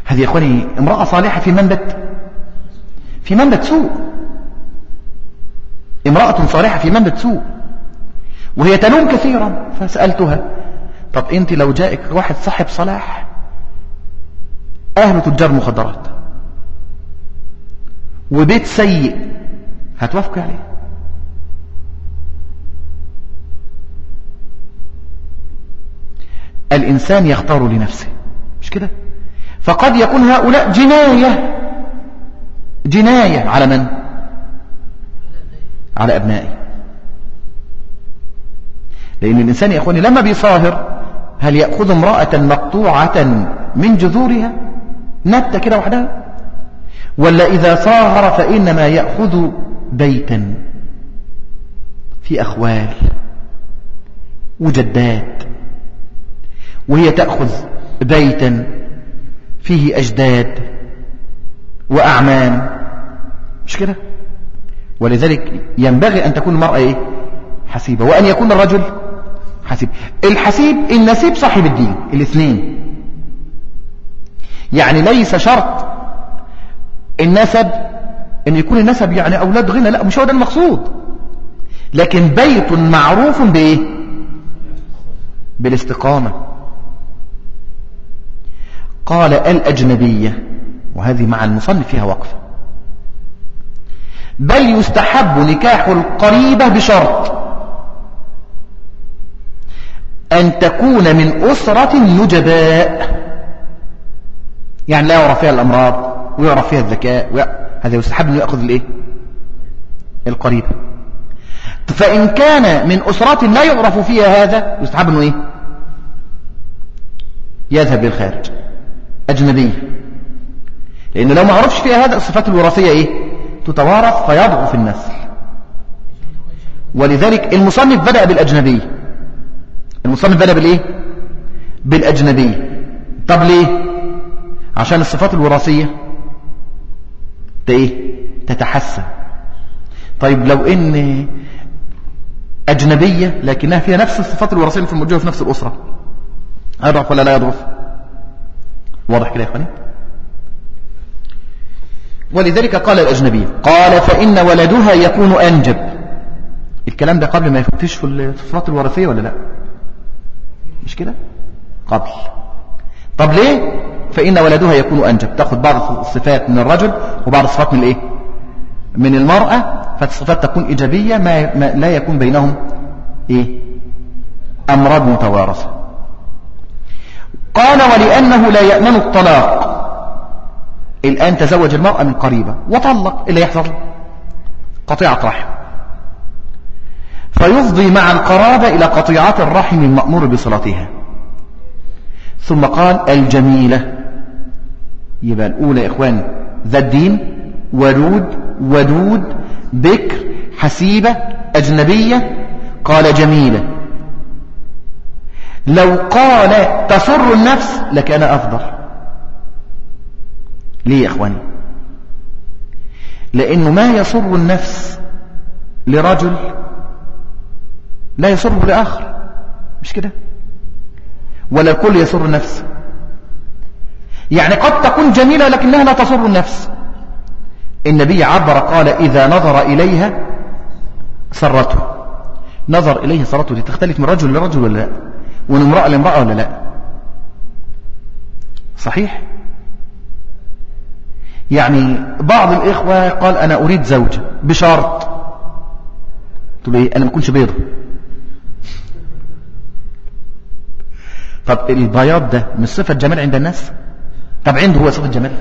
هذه يا إخواني امرأة صالحة في منبت في منبت سوء. امرأة صالحة في منبت سوء. وهي تلوم كثيرا فسألتها طب انت لو جاءك واحد صاحب صلاح أهل تجار مخدرات وبيت سيء هتوافق عليه؟ الإنسان يختار لنفسه مش كده؟ فقد يكون هؤلاء جناية جناية على من؟ على أبنائه لأن الإنسان يا أخواني لما بيصاهر هل يأخذ امرأة مقطوعة من جذورها؟ نبتة كده وحدها. ولا إذا صاهر فإنما يأخذ بيتا. في أخوال وجدات. وهي تأخذ بيتا فيه أجداد وأعمام. مش كده؟ ولذلك ينبغي أن تكون المرأة إيه؟ حسيبة. وأن يكون الرجل حسيب الحسيب النسيب صاحب الدين الاثنين. يعني ليس شرط النسب إن يكون النسب يعني أولاد غنى لا مش هو ده المقصود. لكن بيت معروف بإيه؟ بالاستقامة. قال الأجنبية وهذه مع المصنف فيها وقفة بل يستحب نكاح القريبة بشرط. أن تكون من أسرة نجباء يعني لا يعرف فيها الأمراض ويعرف فيها الذكاء هذا يستحب أنه يأخذ الإيه؟ القريب فإن كان من أسرات لا يعرف فيها هذا يستحب أنه إيه؟ يذهب للخارج أجنبي لأنه لو ما عرفش فيها هذا الصفات الوراثية إيه؟ تتوارث فيضعف النسل ولذلك المصنف بدأ بالأجنبي المصنف بدأ بالإيه؟ بالأجنبي. طب ليه؟ عشان الصفات الوراثية إيه؟ تتحسن. طيب لو إن أجنبية لكنها فيها نفس الصفات الوراثية في الموجودة في نفس الأسرة. أضعف ولا لا يضعف؟ واضح كده يا إخواني؟ ولذلك قال الأجنبي قال فإن ولدها يكون أنجب. الكلام ده قبل ما يفتش في الصفات الوراثية ولا لا؟ مش كده؟ قبل. طب ليه؟ فإن ولدها يكون أنجب. تأخذ بعض الصفات من الرجل وبعض الصفات من الإيه؟ من المرأة فالصفات تكون إيجابية ما, لا يكون بينهم إيه؟ أمراض متوارثة. قال ولأنه لا يأمن الطلاق. الآن تزوج المرأة من قريبة. وطلق اللي يحصل قطيعة رحم فيفضي مع القرابة إلى قطيعة الرحم المأمور بصلاتها. ثم قال الجميلة. يبقى الأولى يا إخوان ذا الدين ولود ودود بكر حسيبة أجنبية. قال جميلة. لو قال تسر النفس لكان أفضل. ليه يا إخواني؟ لأنه ما يسر النفس لرجل لا يسره لآخر مش كده؟ ولا الكل يسر النفس. يعني قد تكون جميلة لكنها لا تصر النفس. النبي عبر قال إذا نظر إليها سرته. نظر إليه سرته. دي تختلف من رجل لرجل ولا لا؟ ومن امرأة لامرأة ولا لا؟ صحيح؟ يعني بعض الإخوة قال أنا أريد زوجة بشرط. تقول إيه؟ أنا ما أكونش بيضة. طب البياض ده مش صفة جمال عند الناس؟ طب عنده هو صفة جمال؟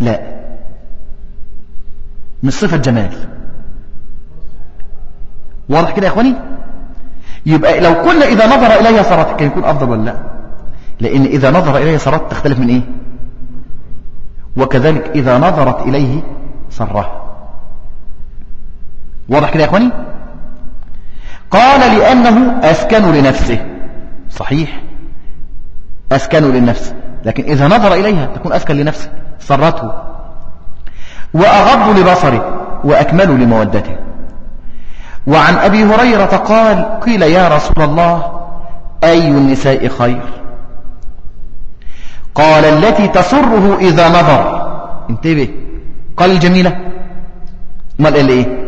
لا. مش صفة جمال. واضح كده يا إخواني؟ يبقى لو كنا إذا نظر إليها صارت كان يكون أفضل ولا لا؟ لأن إذا نظر إليها صارت تختلف من إيه؟ وكذلك إذا نظرت إليه سره واضح كده يا أخواني؟ قال لأنه أسكن لنفسه. صحيح. أسكن للنفس. لكن إذا نظر إليها تكون أسكن لنفسه. سرته. وأغض لبصره. وأكمل لمودته. وعن أبي هريرة قال قيل يا رسول الله أي النساء خير؟ قال التي تسره إذا نظر. انتبه. قال الجميلة. ما قال إيه؟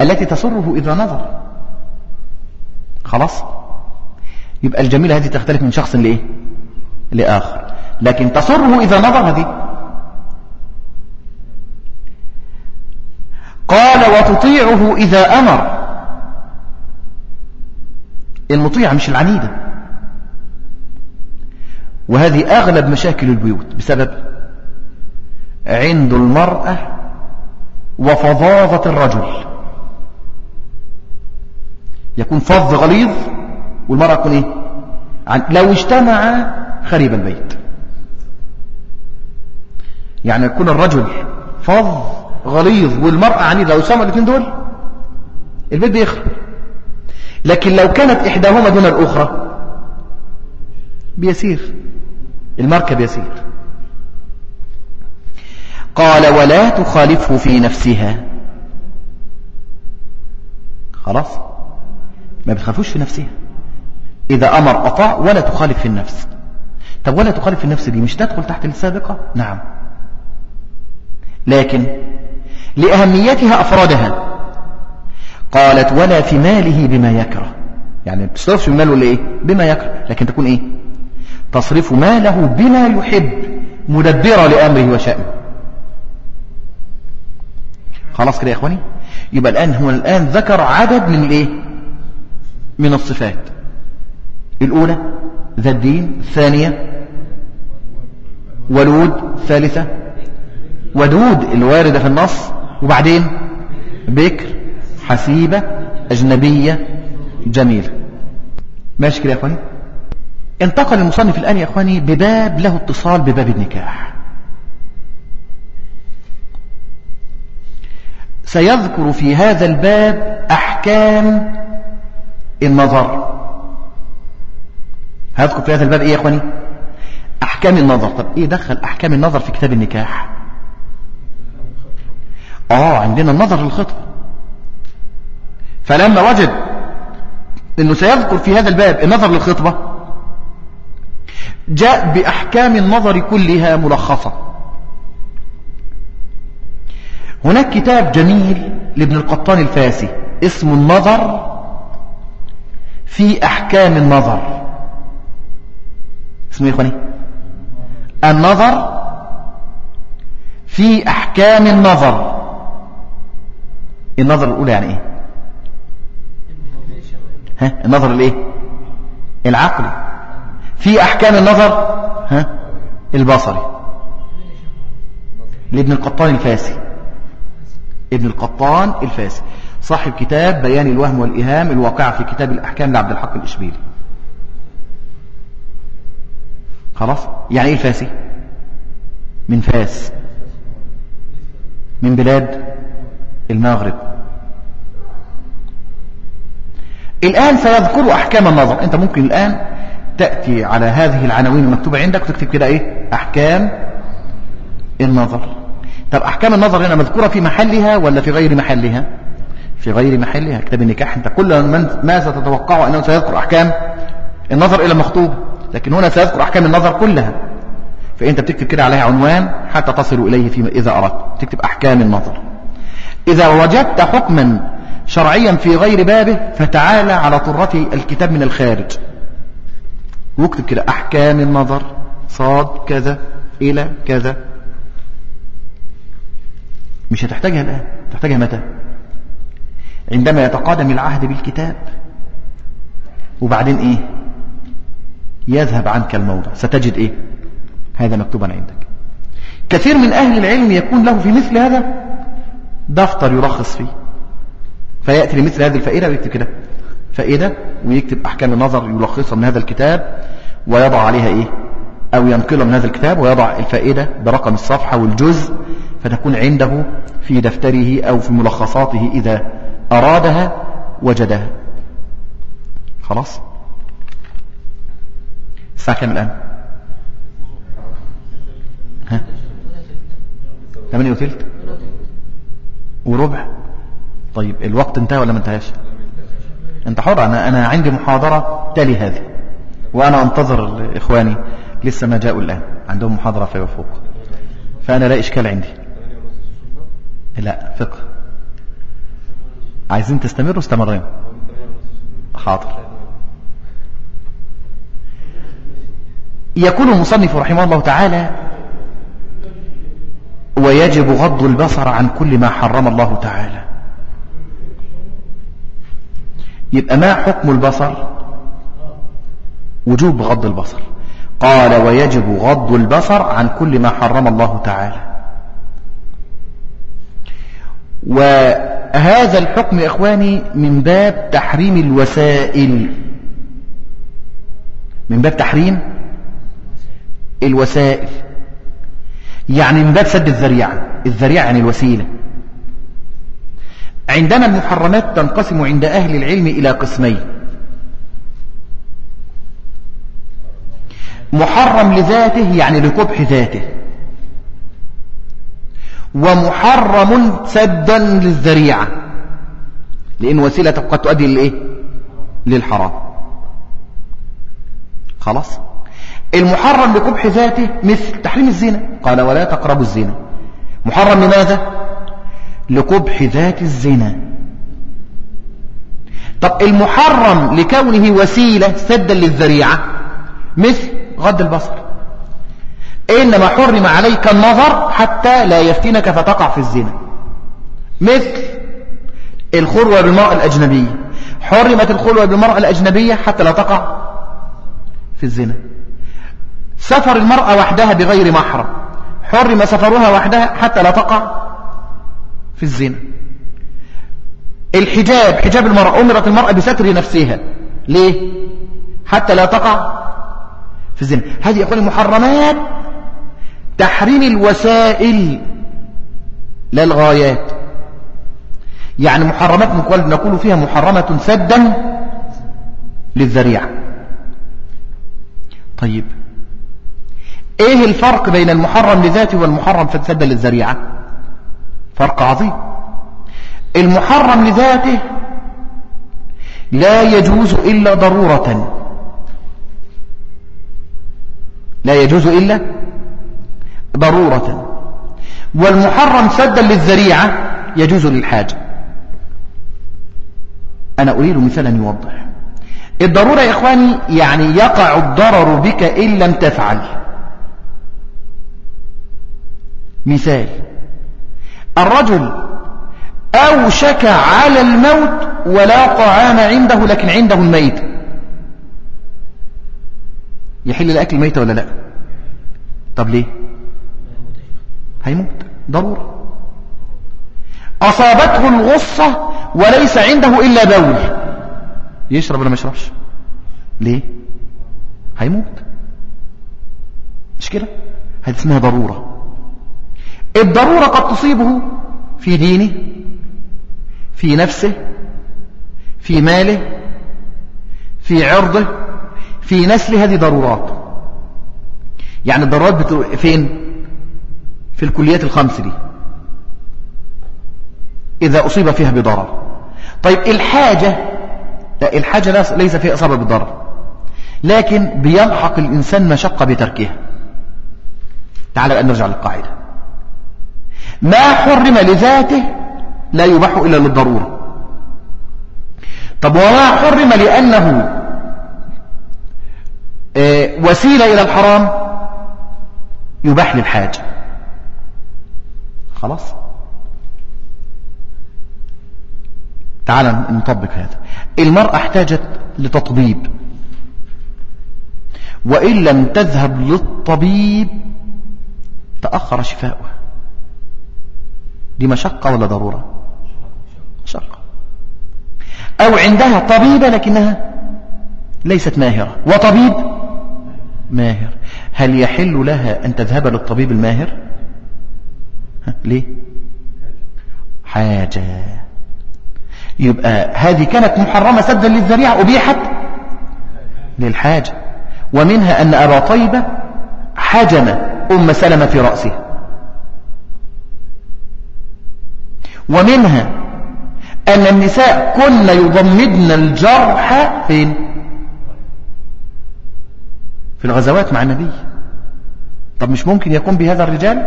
التي تسره إذا نظر. خلاص. يبقى الجميلة هذه تختلف من شخص لإيه؟ لآخر. لكن تسره إذا نظر هذه. قال وتطيعه إذا أمر. المطيعة مش العنيدة. وهذه أغلب مشاكل البيوت. بسبب عند المرأة وفظاظة الرجل. يكون فظ غليظ والمرأة تكون إيه؟ لو اجتمع خريب البيت. يعني يكون الرجل فظ غليظ والمرأة عنيدة لو سمعوا الاثنين دول البيت بيخرب. لكن لو كانت إحداهما دون الأخرى بيسير. المركب يسير. قال ولا تخالفه في نفسها. خلاص. ما بتخالفوش في نفسها. إذا أمر أطاع ولا تخالف في النفس. طب ولا تخالف في النفس دي مش تدخل تحت السابقة؟ نعم. لكن لأهميتها أفرادها. قالت ولا في ماله بما يكره. يعني تصرفش من ماله لإيه؟ بما يكره. لكن تكون إيه؟ تصرف ماله بما يحب مدبرة لأمره وشأنه. خلاص كده يا إخواني؟ يبقى الآن هو الآن ذكر عدد من الإيه؟ من الصفات. الأولى ذا الدين الثانية ولود ثالثة ودود الواردة في النص وبعدين بكر حسيبة أجنبية جميلة. ماشي كده يا أخواني؟ انتقل المصنف الآن يا أخواني بباب له اتصال بباب النكاح. سيذكر في هذا الباب أحكام النظر. هذكر في هذا الباب إيه يا أخواني؟ أحكام النظر. طب إيه دخل أحكام النظر في كتاب النكاح؟ آه عندنا النظر للخطبة فلما وجد أنه سيذكر في هذا الباب النظر للخطبة جاء بأحكام النظر كلها ملخصة. هناك كتاب جميل لابن القطان الفاسي اسمه النظر في أحكام النظر. اسمه إيه إخواني؟ النظر في أحكام النظر. النظر الأولى يعني إيه؟ ها؟ النظر الإيه العقلي. في أحكام النظر ها؟ البصري. لابن القطان الفاسي. ابن القطان الفاسي. صاحب كتاب بيان الوهم والإهام الواقع في كتاب الأحكام لعبد الحق الإشبيلي. خلاص؟ يعني إيه الفاسي؟ من فاس. من بلاد المغرب. الآن سيذكر أحكام النظر. أنت ممكن الآن تأتي على هذه العناوين المكتوبة عندك وتكتب كده إيه؟ أحكام النظر. طب أحكام النظر هنا مذكورة في محلها ولا في غير محلها؟ في غير محلها. كتاب النكاح. أنت كل من ماذا تتوقع أنه سيذكر أحكام النظر إلى المخطوب. لكن هنا سيذكر أحكام النظر كلها. فأنت بتكتب كده عليها عنوان حتى تصل إليه فيما إذا أردت. تكتب أحكام النظر. إذا وجدت حكما شرعيا في غير بابه فتعالى على طرة الكتاب من الخارج. واكتب كده أحكام النظر. صاد كذا إلى كذا. مش هتحتاجها الآن. تحتاجها متى؟ عندما يتقادم العهد بالكتاب. وبعدين إيه؟ يذهب عنك الموضع ستجد إيه؟ هذا مكتوبا عندك. كثير من أهل العلم يكون له في مثل هذا دفتر يلخص فيه. فيأتي لمثل هذه الفائدة ويكتب كده. فائدة ويكتب أحكام النظر يلخصها من هذا الكتاب ويضع عليها إيه؟ أو ينقلها من هذا الكتاب ويضع الفائدة برقم الصفحة والجزء فتكون عنده في دفتره أو في ملخصاته إذا أرادها وجدها. خلاص؟ الساعة كام الآن. ها؟ 8 وثلث؟ وربع. طيب الوقت انتهى ولا ما انتهاش؟ انت حر أنا أنا عندي محاضرة تالي هذه وأنا أنتظر إخواني لسه ما جاءوا الآن. عندهم محاضرة في وفوق فأنا لا إشكال عندي. لا فقه. عايزين تستمروا؟ استمرين. حاضر يقول المصنف رحمه الله تعالى ويجب غض البصر عن كل ما حرم الله تعالى. يبقى ما حكم البصر؟ وجوب غض البصر. قال ويجب غض البصر عن كل ما حرم الله تعالى. وهذا الحكم يا إخواني من باب تحريم الوسائل. من باب تحريم الوسائل. يعني من باب سد الذريعة. الذريعة يعني الوسيلة. عندنا المحرمات تنقسم عند أهل العلم إلى قسمين. محرم لذاته يعني لقبح ذاته. ومحرم سدا للذريعة. لأن وسيلة قد تؤدي للإيه؟ للحرام. خلاص؟ المحرم لقبح ذاته مثل تحريم الزنا. قال ولا تقربوا الزنا. محرم لماذا؟ لقبح ذات الزنا. طب المحرم لكونه وسيلة سدا للذريعة مثل غض البصر. إنما حرم عليك النظر حتى لا يفتنك فتقع في الزنا. مثل الخلوة بالمرأة الأجنبية. حرمت الخلوة بالمرأة الأجنبية حتى لا تقع في الزنا. سفر المرأة وحدها بغير محرم. حرم سفرها وحدها حتى لا تقع في الزنا. الحجاب حجاب المرأة أمرت المرأة بستر نفسها ليه؟ حتى لا تقع في الزنا. هذه يقول المحرمات تحريم الوسائل لا الغايات يعني محرمات نقول فيها محرمة سدا للذريعة. طيب. إيه الفرق بين المحرم لذاته والمحرم فسدا للذريعة فرق عظيم. المحرم لذاته لا يجوز إلا ضرورة. لا يجوز إلا ضرورة. والمحرم سدا للذريعة يجوز للحاجة أنا أريد مثالا يوضح. الضرورة يا إخواني يعني يقع الضرر بك إن لم تفعل. مثال. الرجل أوشك على الموت ولا طعام عنده لكن عنده الميت. يحل الأكل ميتة ولا لا؟ طب ليه؟ هيموت. ضرورة أصابته الغصة وليس عنده إلا بول. يشرب ولا ما يشربش؟ ليه؟ هيموت. مش كده؟ هذه اسمها ضرورة. الضرورة قد تصيبه في دينه في نفسه في ماله في عرضه في نسله هذه ضرورات يعني الضرورات بتو... فين؟ في الكليات الخمس دي. إذا أصيب فيها بضرر. طيب الحاجة لا الحاجة ليس فيها إصابة بالضرر. لكن بيلحق الإنسان مشقة بتركها. تعال بقى نرجع للقاعدة. ما حرم لذاته لا يباح إلا للضرورة. طب وما حرم لأنه آه، وسيلة إلى الحرام؟ يباح للحاجة خلاص؟ تعال نطبق هذا. المرأة احتاجت لتطبيب. وإن لم تذهب للطبيب تأخر شفاؤها. دي مشقة ولا ضرورة؟ مشقة. أو عندها طبيبة لكنها ليست ماهرة. وطبيب ماهر. هل يحل لها أن تذهب للطبيب الماهر؟ ليه؟ حاجة. يبقى هذه كانت محرمة سدا للذريعة أبيحت للحاجة. ومنها أن أبا طيبة حجم أم سلمة في رأسه. ومنها أن النساء كن يضمدن الجرح فين في الغزوات مع النبي. طب مش ممكن يكون بهذا الرجال؟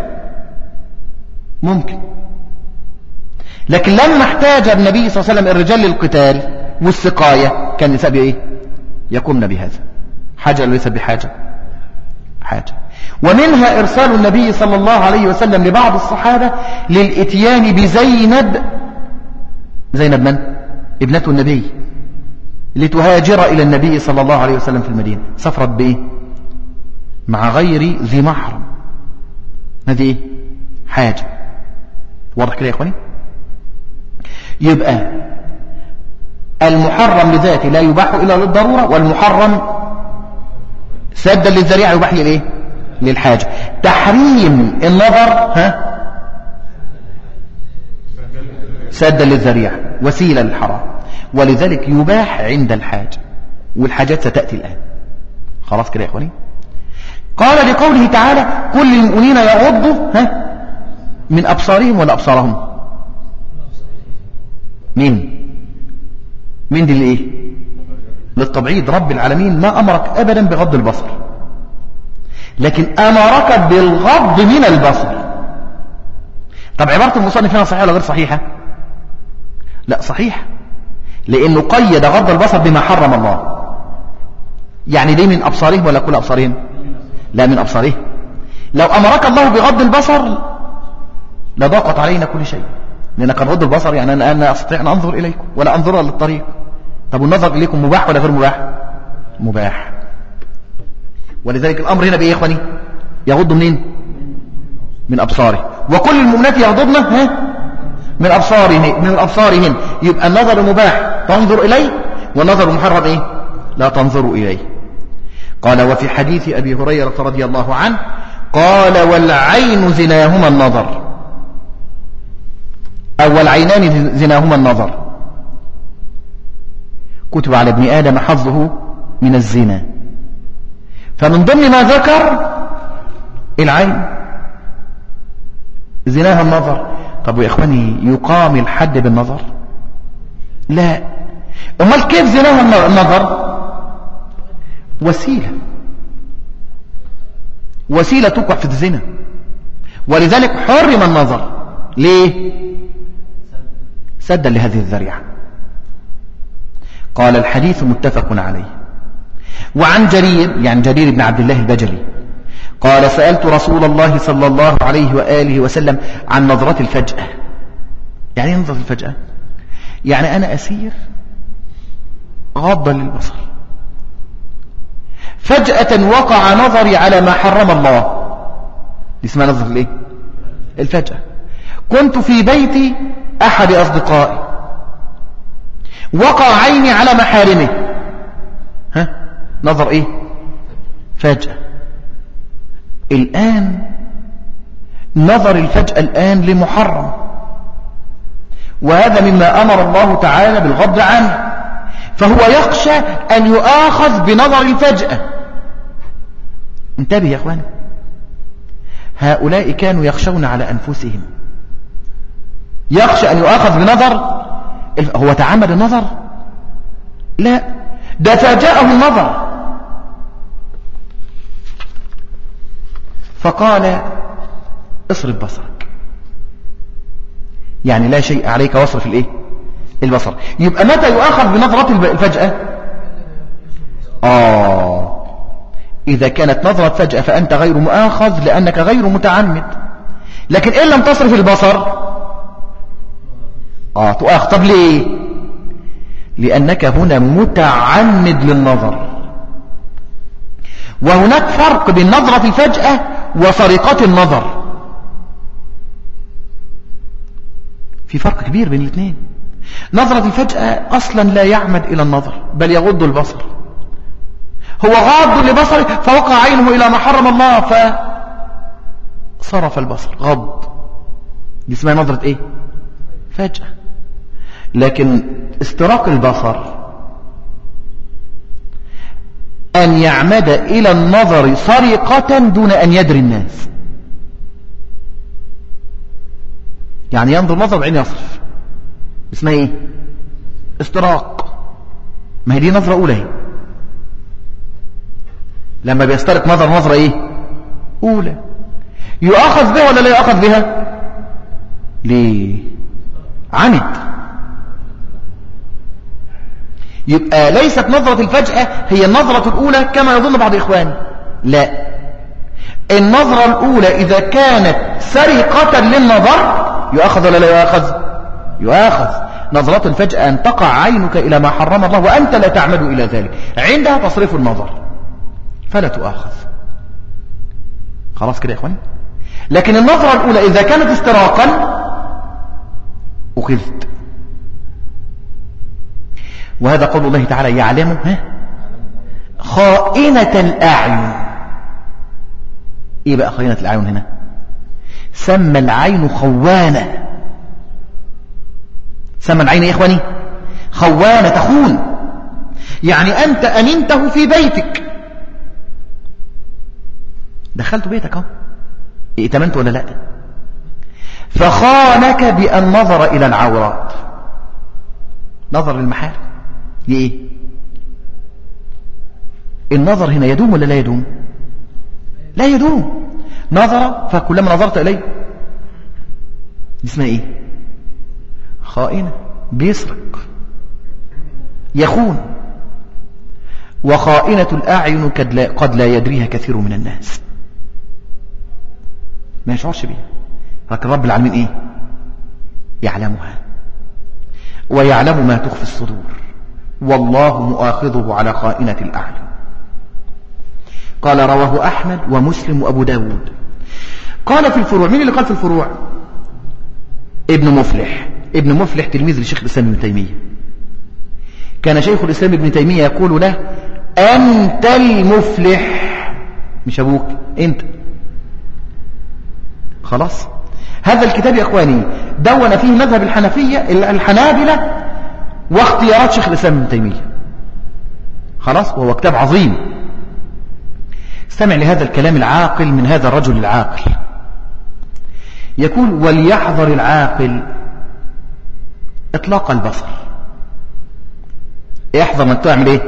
ممكن. لكن لما احتاج النبي صلى الله عليه وسلم الرجال للقتال والسقاية كان النساء بإيه؟ يقومن بهذا. حاجة ليس بحاجة. حاجة. ومنها إرسال النبي صلى الله عليه وسلم لبعض الصحابة للإتيان بزينب زينب من؟ ابنة النبي لتهاجر إلى النبي صلى الله عليه وسلم في المدينة سفرت بإيه؟ مع غير ذي محرم هذه إيه؟ حاجة واضح كده يا إخواني يبقى المحرم لذاته لا يباح إلا للضرورة والمحرم سدا للذريعة يباح للإيه للحاجة تحريم النظر ها؟ سدا للذريعة وسيلة للحرام. ولذلك يباح عند الحاجة والحاجات ستأتي الآن. خلاص كده يا إخواني؟ قال لقوله تعالى كل المؤمنين يغضوا ها؟ من أبصارهم ولا أبصارهم؟ مين؟ مين دي اللي إيه؟ للتبعيض رب العالمين ما أمرك أبدا بغض البصر. لكن أمرك بالغض من البصر. طب عبارة المصنف هنا صحيحة ولا غير صحيحة؟ لا صحيحة. لأنه قيد غض البصر بما حرم الله. يعني دي من أبصارهم ولا كل أبصارهم؟ لا من أبصارهم لو أمرك الله بغض البصر لضاقت علينا كل شيء. لأن كان غض البصر يعني أنا, أنا أستطيع أن أنظر إليكم ولا أنظر للطريق طب والنظر إليكم مباح ولا غير مباح؟ مباح. ولذلك الأمر هنا بإيه يا إخواني؟ يغض منين؟ من أبصاره. وكل المؤمنات يغضضن؟ ها؟ من أبصارهن من أبصارهن يبقى النظر مباح. تنظر إليه والنظر محرم إيه؟ لا تنظر إليه قال وفي حديث أبي هريرة رضي الله عنه قال والعين زناهما النظر. أو والعينان زناهما النظر. كتب على ابن آدم حظه من الزنا. فمن ضمن ما ذكر العين. زناها النظر. طب يا إخواني يقام الحد بالنظر؟ لا. أمال كيف زناها النظر؟ وسيلة. وسيلة توقع في الزنا. ولذلك حرم النظر. ليه؟ سدا لهذه الذريعة. قال الحديث متفق عليه. وعن جرير يعني جرير بن عبد الله البجلي قال سألت رسول الله صلى الله عليه وآله وسلم عن نظرة الفجأة. يعني إيه نظرة الفجأة؟ يعني أنا أسير غضا للبصر. فجأة وقع نظري على ما حرم الله. اسمها نظرة الإيه؟ الفجأة. كنت في بيت أحد أصدقائي. وقع عيني على محارمه. نظر إيه؟ فجأة. الآن نظر الفجأة الآن لمحرم. وهذا مما أمر الله تعالى بالغض عنه. فهو يخشى أن يؤاخذ بنظر الفجأة. انتبه يا أخواني. هؤلاء كانوا يخشون على أنفسهم. يخشى أن يؤاخذ بنظر هو تعمد النظر؟ لا. ده فاجأه النظر. فقال اصرف بصرك. يعني لا شيء عليك واصرف الايه؟ البصر. يبقى متى يؤاخذ بنظرة الفجأة؟ آه. إذا كانت نظرة فجأة فأنت غير مؤاخذ لأنك غير متعمد. لكن إن لم تصرف البصر آه تؤاخذ. طب ليه؟ لأنك هنا متعمد للنظر. وهناك فرق بين نظرة الفجأة وسرقة النظر. في فرق كبير بين الاثنين. نظرة الفجأة أصلا لا يعمد إلى النظر بل يغض البصر. هو غاض لبصره فوقع عينه إلى ما حرم الله فصرف البصر. غض. دي اسمها نظرة إيه؟ فجأة. لكن استراق البصر أن يعمد إلى النظر سرقة دون أن يدري الناس. يعني ينظر نظر بعين يصرف. اسمها إيه؟ استراق. ما هي دي نظرة أولى. هي. لما بيسترق نظر نظرة إيه؟ أولى. يؤخذ بها ولا لا يؤخذ بها؟ ليه؟ عمد يبقى ليست نظرة الفجأة هي النظرة الأولى كما يظن بعض إخواني. لا. النظرة الأولى إذا كانت سرقة للنظر يؤخذ ولا لا يؤخذ يؤخذ نظرة الفجأة أن تقع عينك إلى ما حرم الله وأنت لا تعمد إلى ذلك. عندها تصريف النظر. فلا تؤاخذ. خلاص كده يا إخواني؟ لكن النظرة الأولى إذا كانت استراقا أخذت. وهذا قول الله تعالى يعلم ها؟ خائنة الأعين. إيه بقى خائنة الأعين هنا؟ سمى العين خوانة سمى العين يا إخواني؟ خوانة تخون. يعني أنت أمنته في بيتك. دخلت بيتك أهو. ائتمنت ولا لا؟ فخانك بأن نظر إلى العورات. نظر للمحارم لإيه؟ النظر هنا يدوم ولا لا يدوم؟ لا يدوم. نظر فكلما نظرت إليه اسمها إيه؟ خائنة بيسرق يخون. وخائنة الأعين قد لا يدريها كثير من الناس. ما يشعرش بيها. لكن رب العالمين إيه؟ يعلمها. ويعلم ما تخفي الصدور. والله مؤاخذه على خائنة الأعين قال رواه أحمد ومسلم وأبو داود. قال في الفروع مين اللي قال في الفروع؟ ابن مفلح. ابن مفلح تلميذ لشيخ الإسلام ابن تيمية. كان شيخ الإسلام ابن تيمية يقول له أنت المفلح. مش أبوك أنت. خلاص؟ هذا الكتاب يا أخواني دون فيه مذهب الحنفية الحنابلة واختيارات شيخ الإسلام ابن تيمية. خلاص؟ وهو كتاب عظيم. استمع لهذا الكلام العاقل من هذا الرجل العاقل. يقول وليحذر العاقل إطلاق البصر. أحذر انك تعمل إيه؟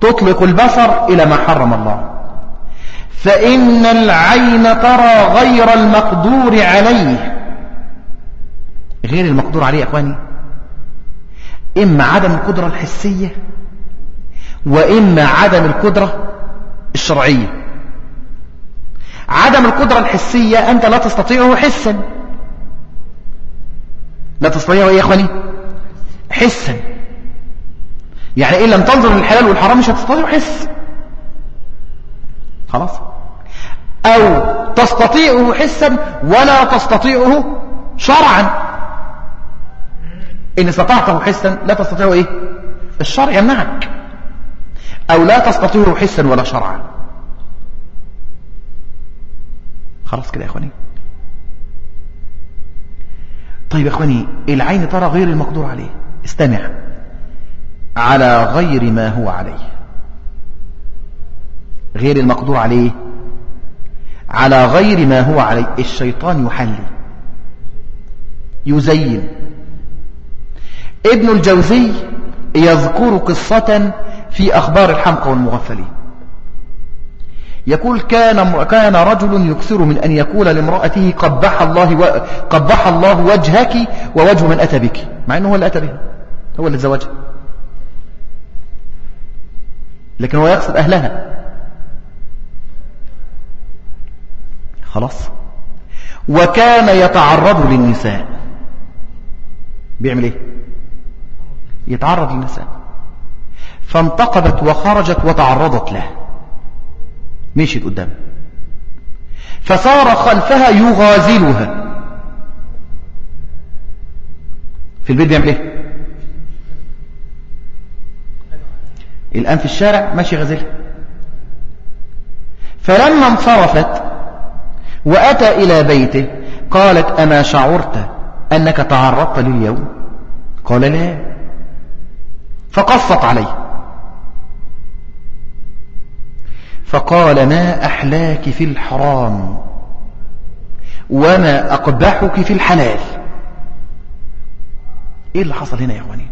تطلق البصر إلى ما حرم الله. فإن العين ترى غير المقدور عليه. غير المقدور عليه يا إخواني. إما عدم القدرة الحسية وإما عدم القدرة الشرعية. عدم القدرة الحسية أنت لا تستطيعه حسا. لا تستطيعه يا أخواني حسا. يعني إن لم تنظر للحلال والحرام مش هتستطيعه حس خلاص؟ أو تستطيعه حسا ولا تستطيعه شرعا. إن استطعته حسا لا تستطيعه إيه؟ الشرع يمنعك أو لا تستطيعه حسا ولا شرعا. خلاص كده يا إخواني. طيب يا إخواني العين ترى غير المقدور عليه. استمع. على غير ما هو عليه. غير المقدور عليه. على غير ما هو عليه. الشيطان يحلي يزين. ابن الجوزي يذكر قصة في أخبار الحمقى والمغفلين. يقول كان كان رجل يكثر من أن يقول لامرأته قبح الله و... قبح الله وجهك ووجه من أتى بك. مع أنه هو اللي أتى بها هو اللي تزوجها. لكن هو يقصد أهلها. خلاص. وكان يتعرض للنساء. بيعمل إيه؟ يتعرض للنساء فانتقبت وخرجت وتعرضت له. مشيت قدام. فصار خلفها يغازلها. في البيت بيعمل إيه؟ الآن في الشارع ماشي غزلها فلما انصرفت وأتى إلى بيته قالت أما شعرت أنك تعرضت لي اليوم قال لا. فقصت عليه. فقال ما أحلاك في الحرام؟ وما أقبحك في الحلال؟ إيه اللي حصل هنا يا إخواني؟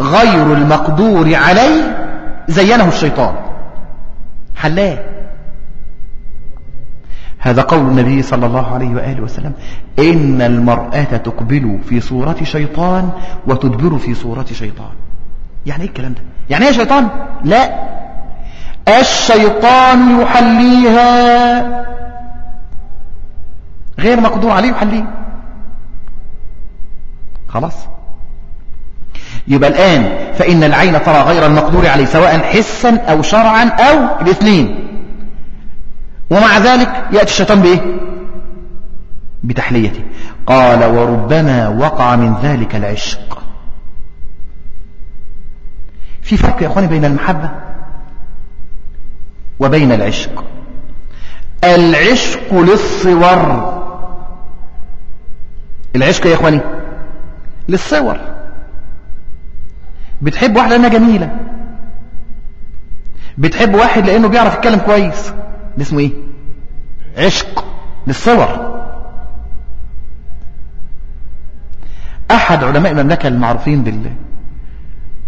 غير المقدور عليه زينه الشيطان. حلاه. هذا قول النبي صلى الله عليه وآله وسلم إن المرأة تقبل في صورة شيطان وتدبر في صورة شيطان. يعني إيه الكلام ده؟ يعني إيه شيطان؟ لا. الشيطان يحليها. غير مقدور عليه يحليه. خلاص. يبقى الآن فإن العين ترى غير المقدور عليه سواء حسا أو شرعا أو الاثنين ومع ذلك يأتي الشيطان بإيه؟ بتحليته. قال وربما وقع من ذلك العشق. في فرق يا أخواني بين المحبة وبين العشق. العشق للصور. العشق يا أخواني للصور. بتحب واحدة لأنها جميلة. بتحب واحد لأنه بيعرف يتكلم كويس. ده اسمه إيه؟ عشق للصور. أحد علماء المملكة المعروفين بال...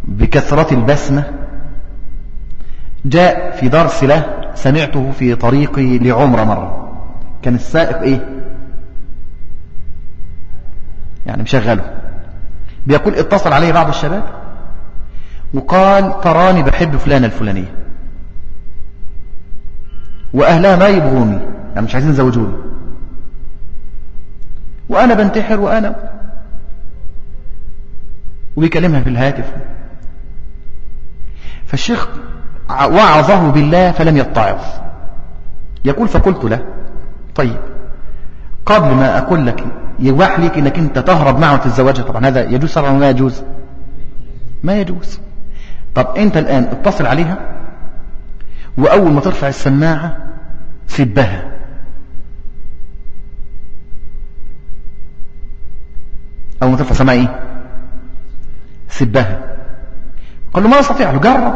بكثرة البسمة جاء في درس له سمعته في طريقي لعمرة مرة. كان السائق إيه؟ يعني مشغله. بيقول اتصل عليه بعض الشباب وقال تراني بحب فلانة الفلانية. وأهلها ما يبغوني يعني مش عايزين يزوجوني. وأنا بنتحر وأنا وبيكلمها في الهاتف. فالشيخ وعظه بالله فلم يتعظ يقول فقلت له طيب قبل ما أقول لك يباح لك إنك أنت تهرب معه وتتزوجها طبعا هذا يجوز شرعا ولا يجوز؟ ما يجوز. طب أنت الآن اتصل عليها وأول ما ترفع السماعة سبها. أول ما ترفع سماعة إيه؟ سبها. قال له ما استطيع له جرب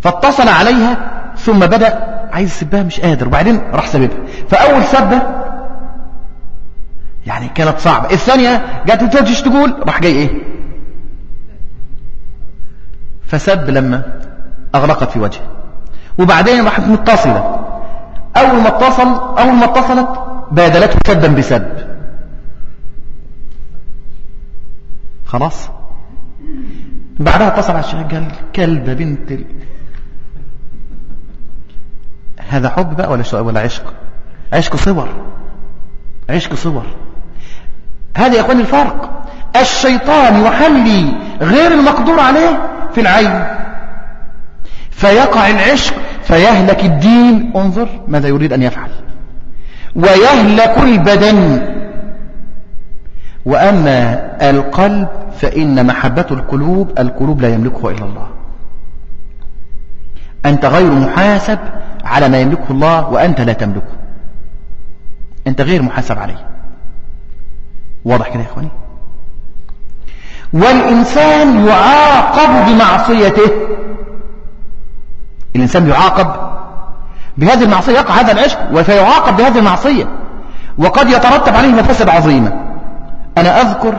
فاتصل عليها ثم بدأ عايز يسبها مش قادر. وبعدين راح سببها فأول سبة يعني كانت صعبة. الثانية جات تجيش تقول؟ راح جاي إيه؟ فسب لما أغلقت في وجهه. وبعدين راحت متصلة. أول ما اتصل أول ما اتصلت بادلته سبا بسب. خلاص؟ بعدها اتصل على الشيخ قال كلبة بنت ال... هذا حب بقى ولا ولا عشق؟ عشق صور. عشق صور. هذا يا إخواني الفرق. الشيطان يحلي غير المقدور عليه في العين. فيقع العشق فيهلك الدين. انظر ماذا يريد أن يفعل. ويهلك البدن. وأما القلب فإن محبة القلوب القلوب لا يملكها إلا الله. أنت غير محاسب على ما يملكه الله وأنت لا تملكه. أنت غير محاسب عليه. واضح كده يا إخواني؟ والإنسان يعاقب بمعصيته. الإنسان يعاقب بهذه المعصية يقع هذا العشق وفيعاقب بهذه المعصية. وقد يترتب عليه مفاسد عظيمة. أنا أذكر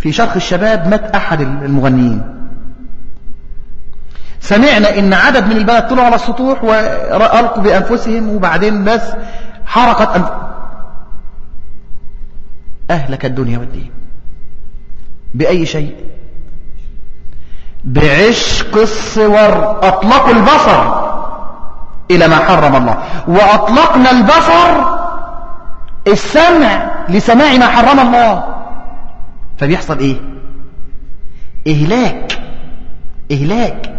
في شرخ الشباب مات أحد المغنيين. سمعنا إن عدد من البنات طلعوا على السطوح وألقوا بأنفسهم وبعدين بس حرقت أنف... أهلك الدنيا والدين. بأي شيء؟ بعشق الصور. أطلقوا البصر إلى ما حرم الله. وأطلقنا البصر السمع لسماع ما حرم الله. فبيحصل إيه؟ إهلاك إهلاك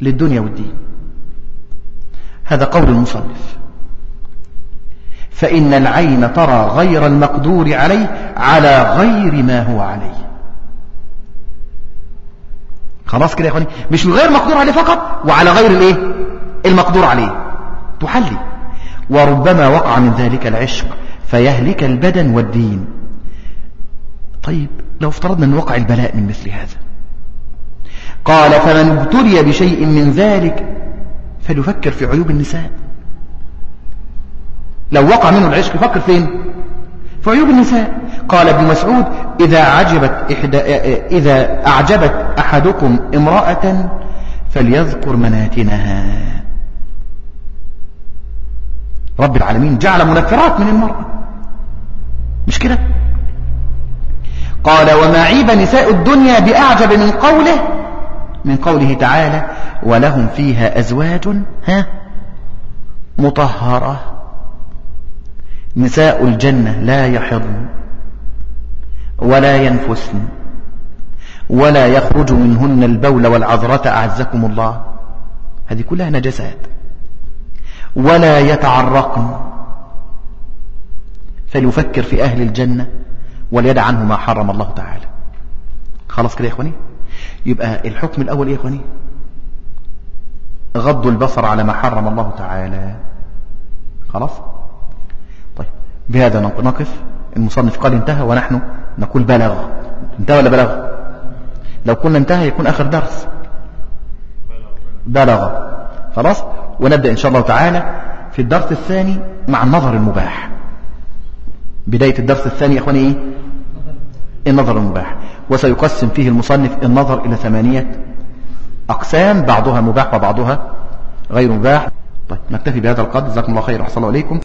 للدنيا والدين. هذا قول المصنف. فإن العين ترى غير المقدور عليه على غير ما هو عليه. خلاص كده يا إخواني؟ مش غير مقدور عليه فقط وعلى غير الإيه؟ المقدور عليه. تحلي. وربما وقع من ذلك العشق فيهلك البدن والدين. طيب لو افترضنا أن وقع البلاء من مثل هذا. قال فمن ابتلي بشيء من ذلك فليفكر في عيوب النساء. لو وقع منه العشق فكر فين؟ في عيوب النساء. قال ابن مسعود إذا عجبت إحدى إذا أعجبت أحدكم امرأة فليذكر مناتنها. رب العالمين جعل منفرات من المرأة. مش كده؟ قال ومعيب نساء الدنيا بأعجب من قوله؟ من قوله تعالى ولهم فيها أزواج ها مطهرة نساء الجنة لا يحضن ولا ينفسن ولا يخرج منهن البول والعذرة أعزكم الله. هذه كلها نجسات ولا يتعرقن. فليفكر في أهل الجنة وليدع عنه ما حرم الله تعالى. خلاص كده يا إخواني؟ يبقى الحكم الأول إيه يا إخواني؟ غض البصر على ما حرم الله تعالى. خلاص؟ طيب بهذا نقف. المصنف قال انتهى ونحن نقول بلغ. انتهى ولا بلغ؟ لو كنا انتهى يكون آخر درس. بلغ. خلاص؟ ونبدأ إن شاء الله تعالى في الدرس الثاني مع النظر المباح. بداية الدرس الثاني يا أخواني إيه؟ النظر المباح. وسيقسم فيه المصنف النظر إلى ثمانية أقسام بعضها مباح وبعضها غير مباح. طيب نكتفي بهذا القدر. جزاكم الله خير وحصل عليكم